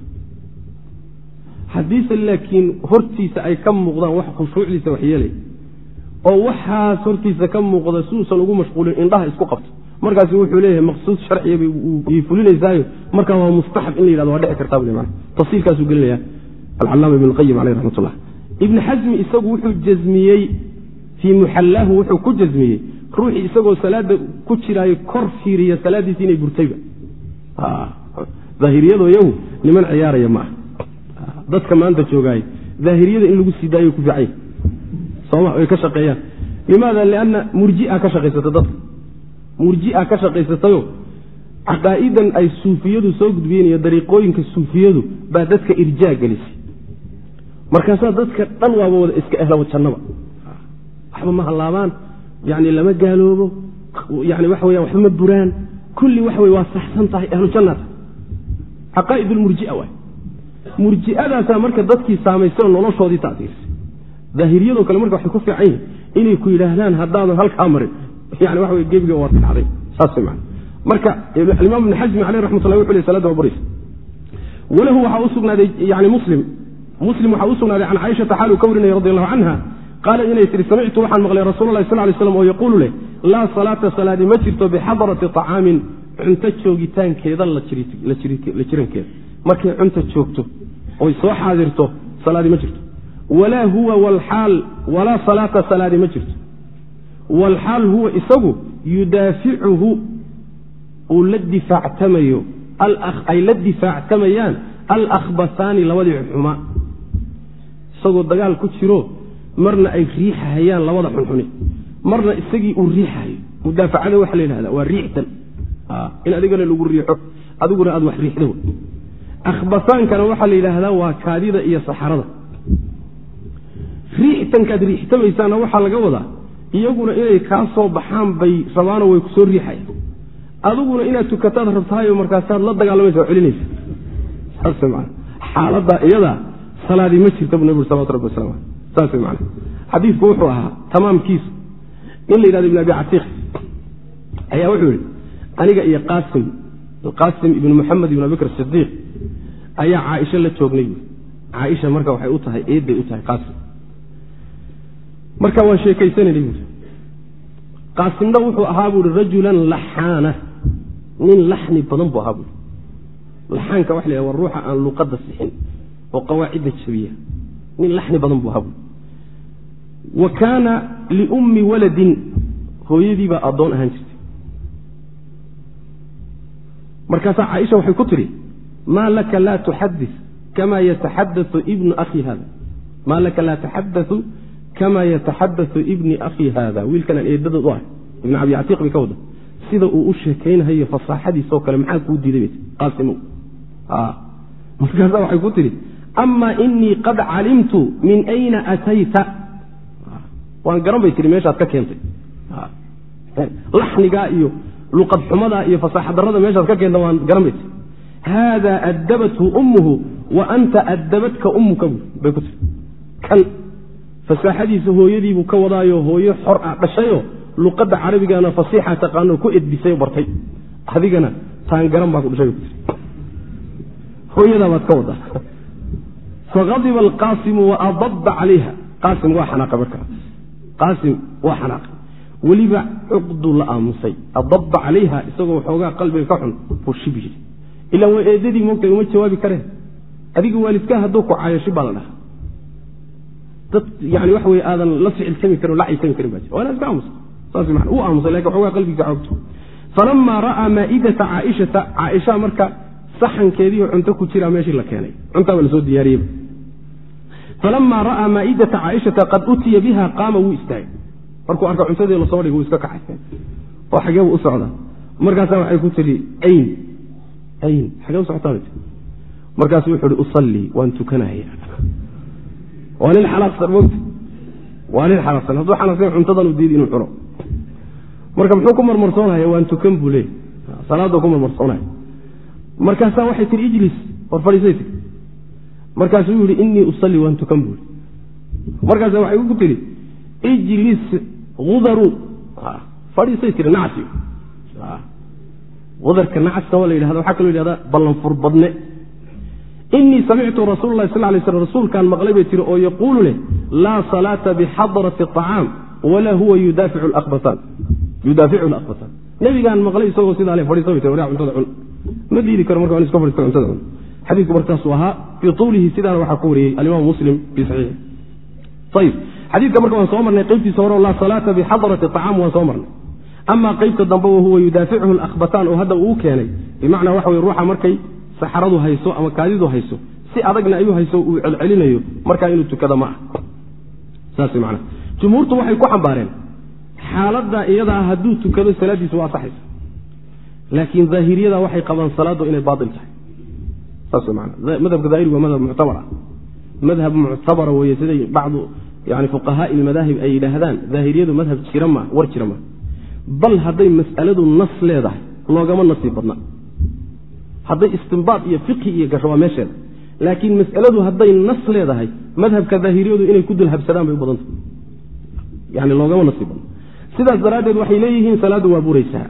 Haddiise laakiin hortiisa ay ka muuqdaan wax khushuucdiisa wax yeelay oo waxaas hortiisa ka muuqda siuusan ugu mashquulin indhaha isku qabto. Markaas wuxuu leeyahay maqsuud sharciya bay fulinaysaayo markaa waa mustaxab in la yidhahdo waa dhici kartaa man tafsiilkaasuu gelinaya alcalaama ibn lqayim caleyh raxmat ibni xasmi isagu wuxuu jazmiyey fii muxallaahu wuxuu ku jazmiyey ruuxii isagoo salaada ku jiraayo kor fiiriya salaadiisi inay burtayba. Daahiriyado yagu niman ciyaaraya ma ah. Dadka maanta joogaay daahiriyada in lagu sii daayo ku fiicanya soma ay ka shaqeeyaan. Limaada lianna murjia ka shaqaysata dadka murjia ka shaqaysatayo. Caqaa'idan ay suufiyadu soo gudbiyeen iyo dariiqooyinka suufiyadu baa dadka irjaa gelisay markaasaa dadka dhan waaba wada iska ehla jannaba. Waxba ma hallaabaan yani lama gaaloobo yani waxa weya waxba ma buraan kulli waxa wey waa saxsan tahay ahlu jannata caqaa'id lmurjia waay. Murji'adaasaa marka dadkii saamaysano noloshoodii taasiirsay daahiriyadoo kale marka waxay ku fiican yihiin inay ku yidhaahdaan haddaadan halkaa marin. Yani waxa wey gebiga waad dhacday. Saas man marka alimaam ibn xasmi caleyh raxmatullah wuxu ley waa baraysa walahu waxaa u yani muslim muslim waxaa u sugnaaday can caaishata xaal uu ka warinaya radi allahu canha qaalat inay tihi samictu waxaan maqlay rasuul lahi sal lay slam oo yaquulu leh laa salaata salaadi ma jirto bixadrati طacaamin cunto joogitaankeeda la jirankeeda. Markay cunta joogto oy soo xaadirto salaadi ma jirto. Walaa huwa wlxaal walaa salaata salaadi ma jirto. Walxaal huwa isagu yudaaficuhu uu la difaactamayo. Ay la difaactamayaan alakhbasaani labadii xumaa isagoo dagaal ku jiro marna ay riixahayaan labada xunxuni. Marna isagii uu riixahayo mudaafacada waxa la yidhahda waa riixtan. In adigana lagu riixo adiguna aad wax riixdo. Akhbasaankana waxaa la yidhaahdaa waa kaadida iyo saxarada. Riixtankaad riixtamaysaana waxaa laga wadaa iyaguna inay kaa soo baxaan bay rabaano way ku soo riixayaan. Adiguna inaad tukataad rabtaayo markaasaad la dagaalamaysa oo celinaysa. Xaaladaa iyadaa salaadii ma jirta bu nabig uri salawatu rabbi wasalam saas way man xadiidku wuxuu ahaa tamaamkiisu. In la yidhahdo ibn abi catiiq ayaa wuxuu yihi aniga iyo qaasim qaasim ibn muxamed ibn abibakr sidiiq ayaa caaisha la joognay. Caaisha marka waxay u tahay eedday u tahay qaasim. Marka waan sheekaysanayna buui qaasimna wuxuu ahaa buuhi rajulan laxaana. Nin laxni badan buu ahaa buui laxaanka waxa la yhah waa ruuxa aan luqadda sixin oo qawaacidda jabiya nin laxni badan buu ahaa wa kaana liummi waladin hooyadiibaa addoon ahaan jirtay. Markaasaa caaisha waxay ku tidhi maa laka laa tuxadis kama yataxadau ibnu akhi hada maa laka laa taxadau kama yataxadau ibni akhi haada. Wiilkanaan eedadood u ahay ibn abi catiiq bay ka wada sida uu u sheekaynahayo fasaaxadiisoo kale maxaa kuu diiday qaasimo markaasaa waxay ku tidhi ama inii qad calimtu min ayna atayta. Waan garan bay tihi meeshaad ka keentay. Laxnigaa iyo luqad xumadaa iyo fasaaxadarada meeshaad ka keenta waan garan bay tii haada addabathu ummuhu wa anta addabadka ummuka bay ku tiri. Kan fasaaxadiisa hooyadiibuu ka wadaayo hooyo xor ah dhashayo luqadda carabigana fasiixa taqaano ku edbisay bartay. Adigana taangaran baa ku dhashay ku tii hooyadaa baad ka wadaa faadiba alqaasimu waadaba calayha qaasim waa xanaaqa markaa qaasim waa xanaaqa weliba cuqdu la aamusay adaba calayha isagoo xoogaa qalbiga ka xun buu shib yidhi ilaan waa eedadii moogtay uma jawaabi kareen adiga waalidkaa hadduu ku caayo shib baa la dhahaa dad yani waxa wey aadan la ficiltami karin o la caysami karin baa jir waa iska aamusa saas maa u aamusay laakiin xoogaa qalbiga xoogto falamaa ra'aa maa'idata caaishata caaisha marka saxankeediio cunto ku jiraa meeshii la keenay. Cuntaaba la soo diyaariyeyba falamaa ra'aa maa'idata caaishata qad utiya biha qaama wuu istaagay. Markuu arka cuntadii la soo dhig wuu iska kacay. Oo xageebu u socdaa. Markaasaa waxay ku tidhi ayn ayn xagee u socotaa markaasu wuxu uhi usallii waan tukanaya waa nin xanaaqsan mogta waa nin xanaaqsan hadduu xanaaqsan cuntadan u diidi inuu cuno. Marka muxuu ku marmarsoonaya waan tukan buu leey salaaduu ku marmarsoonaya markaasaa waxay tihi ijlis war fadhiisay tii markaasuu yihi inii usallii waan tukan buu markaasa waxay ku tidhi ijlis udaru fadhiisay tii nacsi. Udarka nacska waa la yidhahda waxaa kaloo yidhahda ballanfur badne. Inii samictu rasuul lahi sal lay sl rasuulkaan maqlay bay tiri oo yaquulu leh laa salaata bixadrati acaam walaa huwa yudaaficu lakbataan nebigaan maqlay isagoo sidaa le fadhiisa bay tir waryaa cuntada cun ma diidi karo marka iska fadhiista cuntada. Cun xadiidku markaasuu ahaa fii tuulihi sidaana waxaa ku wariyey alimaam muslim fii saxiixi ayib xadiidka marka waan soo marnay qeybtiisa hore laa salaata bixadrati acaam waan soo marnay. Amaa qeybta dambe wahuwa yudaaficuhu lakbataan oo hadda uu keenay bimacnaa waxa wey ruuxa markay saxradu hayso ama kaadidu hayso si adagna ayuu hayso uu celcelinayo markaa inuu tukada ma ah saas jumhuurtu waxay ku xambaareen xaaladda iyadaa hadduu tukado salaaddiisu waa asaxaysa laakiin daahiriyada waxay qabaan salaaddu inay baail tahay. Madhabka daahirigu waa madhab muctabar ah madhab muctabara weeye siday bacdu yani fuqahaai ilmadaahib ay yidhaahdaan daahiriyadu madhab jira maa war jira maa bal hadday mas'aladu nas leedahay loogama nasiib badna. Hadday istimbaad iyo fiqhi iyo gasho waa meesheeda. Laakiin mas'aladu hadday nas leedahay madhabka daahiriyadu inay ku dulhabsadaan bay u badanta yani loogama nasiib badna. Sidaas daraaddeed waxay leeyihiin salaaddu waa buraysaa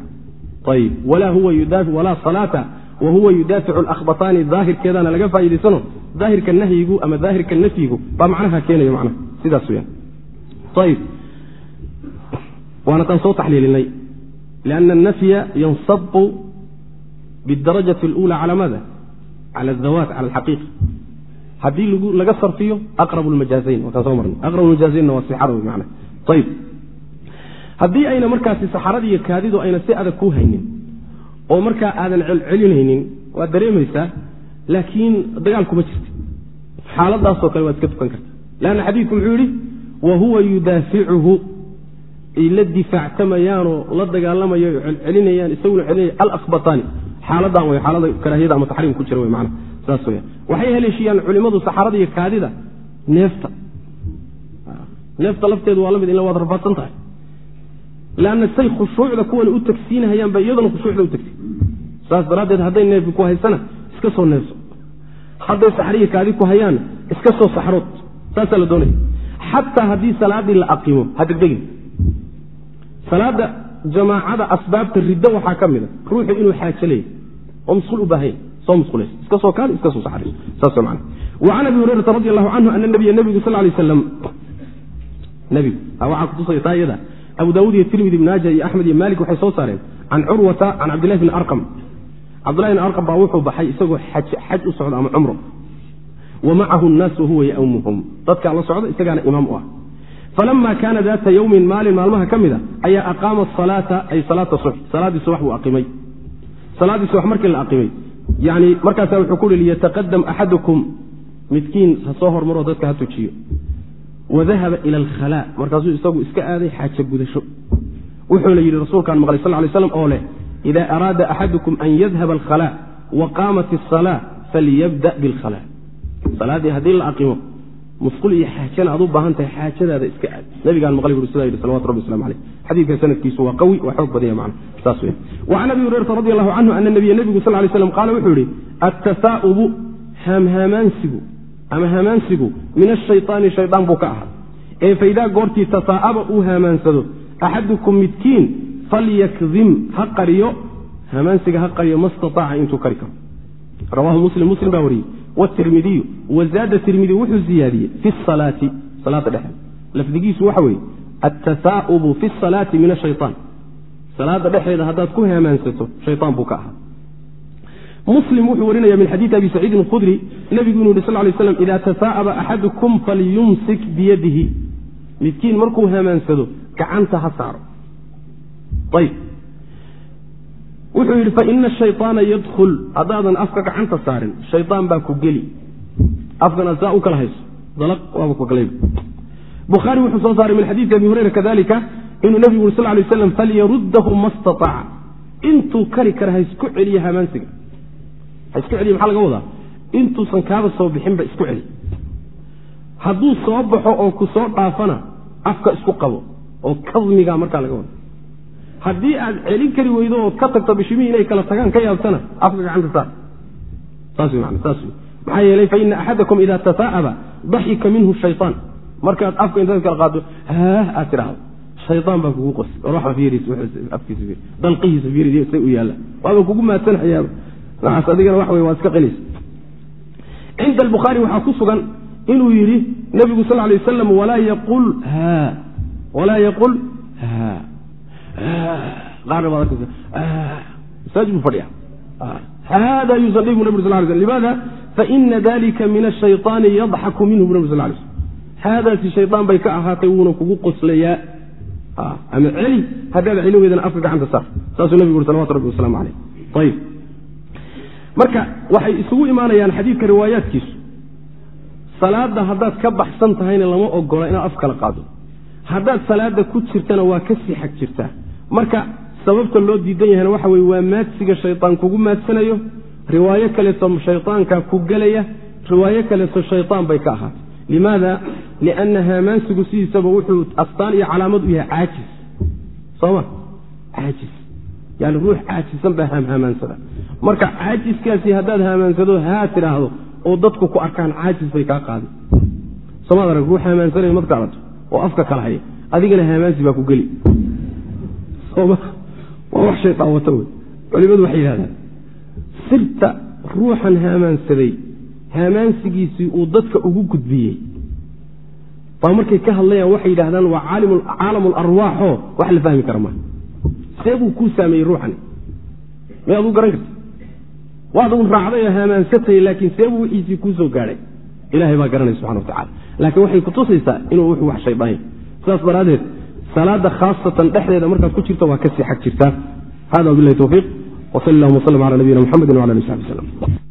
wahuwa yudaaficu akhbataani daahirkeedana laga faa'idaysano daahirka nahyigu ama daahirka nafyigu baa macnaha keenayo manaa sidaas weyaan ayb waana taan soo taxliilinay lianna annafya yansabu bidarajati اluula cala maada cala azawaat cala alxaqiiqa haddii laga sarfiyo aqrab lmajaazayn waa kaan soo marnay aqrab lmajaazaynna waa sixaro w man ayb haddii ayna markaasi saxarada iyo kaadidu ayna si adag ku haynin oo markaa aadan celcelinaynin waad dareemaysaa laakiin dagaal kuma jirta xaaladaasoo kale waad iska tukan karta lanna xadiidku muxuu yidhi wa huwa yudaaficuhu la difaactamayaanoo la dagaalamayo celcelinayaan isaguna celinaya alakbataani xaaladan way xaalada karaahiyada ama taxriim ku jira wey maana saas weyaan waxay haleeshiyaan culimmadu saxarada iyo kaadida neefta. Neefta lafteedu waa la mid ila waad rafaadsan tahay leanna say khushuucda kuwan u tagsiinahayaan ba iyaduna khushuucda u tagsi saas daraaddeed hadday neefi ku haysana iska soo neefso hadday saxriya kaadi ku hayaanna iska soo saxrood saasaa la doonaya xataa haddii salaadii la aqimo ha degdegin salaada jamaacada asbaabta riddo waxaa ka mida ruuxu inuu xaajo leeyahy oo musqul u baahanya soo musqulays iska soo kaadi iska soo saxrays saas man wacan abi hurayrata radi allahu canhu ana nabiya nebigu sal lay aslam nebigu waxaa kutusaya taa iyada abu daawud iyo tirmidi ibn maaja iyo axmed iyo malik waxay soo saareen can curwata can cabdillahi bni arqam. Cabdillahi bni arqam baa wuxuu baxay isagoo xaj u socda ama cumro. Wa macahu nnaas wahuwa yamuhum dadkaa la socda isagaana imaam u ah. Falama kaana daata yowmin maalin maalmaha ka mid a ayaa aqaama asalaata ay salaata subx salaaddii subax buu aqimay. Salaaddii subax markii la aqimay yani markaasaa wuxuu ku hi liyataqadam axadukum midkiin ha soo hormaroo dadka ha tujiyo wadahaba ila alkhalaa markaasuu isagu iska aaday xaaja gudasho. Wuxuuna yidhi rasuulkaan maqlay sal lay slam oo leh ida araada axadukum an yadhaba alkhalaa wa qaamat asalaa falyabda bilkhalaa salaaddii haddii la aqimo musqul iyo xaajana aad u baahan tahay xaajadaada iska aad. Nabigaan maqlay buri sidaa yidhi salawatu rabbi waslamu caleyh xadiidka sanadkiisu waa qawi waa xoog badanya macna. Saas wey wacan abi hurayrata radi allahu canhu ana nabiya nebigu sal lay slam qaala wuxuu yidhi attasaa'ubu haamhaamaansigu ama hamaansigu min ashayaani shaydaan buu ka ahaa. Ee faidaa goortii tasaa'aba uu hamaansado axadukum midkiin falyakdim ha qariyo. Hamaansiga ha qariyo ma staaaca intuu kari karo. Rawahu muslim muslim baa wariyey. Wtirmidiyu wazaada tirmidi wuxuu ziyaadiyey fi salaati salaada dhexe. Lafdigiisu waxa weeye atasa'ubu fi salaati min ashayaan salaada dhexeeda haddaad ku hamaansato shayaan buu ka ahaa muslim wuxuu warinaya min xadiidi abi saciidin khudri nebigu inuu yhi sal lay slam ida tasaa'aba axadukum falyumsik biyadihi. Midkiin markuu hamaansado gacanta ha saaro. Ayb wuxuu yidhi faina shayaana yadkul haddaadan afka gacanta saarin shayaan baa ku geli. Afkana saa u kala hayso. Dalaq waaba ku galay bukhaari wuxuu soo saaray min xadiidi abi hurayra kadalika inuu nebigu uri sal lay slam falyaruddahu ma staaaca intuu kari kara ha isku celiya hamaansiga ha isku celiya maxaa laga wadaa? Intuusan kaaba soo bixinba isku celi. Hadduu soo baxo oo ku soo dhaafana afka isku qabo oo kadmiga markaa laga wada haddii aad celin kari weydo ood ka tagto bishimihii inay kala tagaan ka yaabtana afka gacanta saar. Saas w man saas maxaa yeelay faina axadakum ida tasaa'aba daxika minhu shayطaan markaad afka intaad kala qaado haah aad tidhaahdo shayaan baa kugu qos or waxba fiiriafkiisa fiir dalqihiisa fiiri say u yaalla. Waaba kugu maadsanhayaaba waxaas adigana wax wey waa iska qelis cinda albukhaari waxaa ku sugan inuu yidhi nebigu sal lay wasalam walaa yaqul ha walaa yaqul ha masaajid buu fadhiya hada dhihi bu lay sl limaada? Faina dalika min ashayطaani yadxaku minhu bu nabg sal lay slm haadaasi shayطaan bay ka ahaatay wuuna kugu qoslayaa. Ama celi haddaad celin weydana afka gacanta saar. Saasuu nabigu uri salawatu rabbi waslamu aleyh ayb marka waxay isugu imaanayaan xadiidka riwaayaadkiisu. Salaada haddaad ka baxsan tahayna lama ogola inaad af kala qaado. Haddaad salaada ku jirtana waa ka sii xag jirtaa marka sababta loo diidan yahana waxa weye waa maadsiga shaytaan kugu maadsanayo riwaayo kaleeto shaytaanka ku gelaya riwaayo kaleeto shaytaan bay ka ahaatay. Limaada? Lianna haamaansigu sidiisaba wuxuu astaan iyo calaamad u yahay caajis. Sooma caajis. Yani ruux caajisan baa haamhaamaansada marka caajiskaasi haddaad haamaansado haa tidhaahdo oo dadku ku arkaan caajis bay kaa qaadi somaad arag ruux haamaansanay marka arato oo afka kala haya adigana haamaansi baa ku geli. Waa wax shaytaan wata wey. Culimadu waxay yidhahdaan sirta ruuxan haamaansaday haamaansigiisii uu dadka ugu gudbiyey. Baa markay ka hadlayaan waxay yidhahdaan waa caalamu larwaaxoo wax la fahmi kara maa see buu kuu saameeyey ruuxani. May aduu garan karta waad un raacday oo haamaansatay laakiin see buu wixiisii kuu soo gaadhay ilahay baa garanaya subxana watacala laakiin waxay kutusaysaa inuu wuxuu wax shaydaanya sidaas daraaddeed salaada khaasatan dhexdeeda markaad ku jirto waa ka sii xag jirtaa. Hada wabilahi towfiiq wsal allahuma wslm cala nabiyina mxamedi wala ali saxbi slm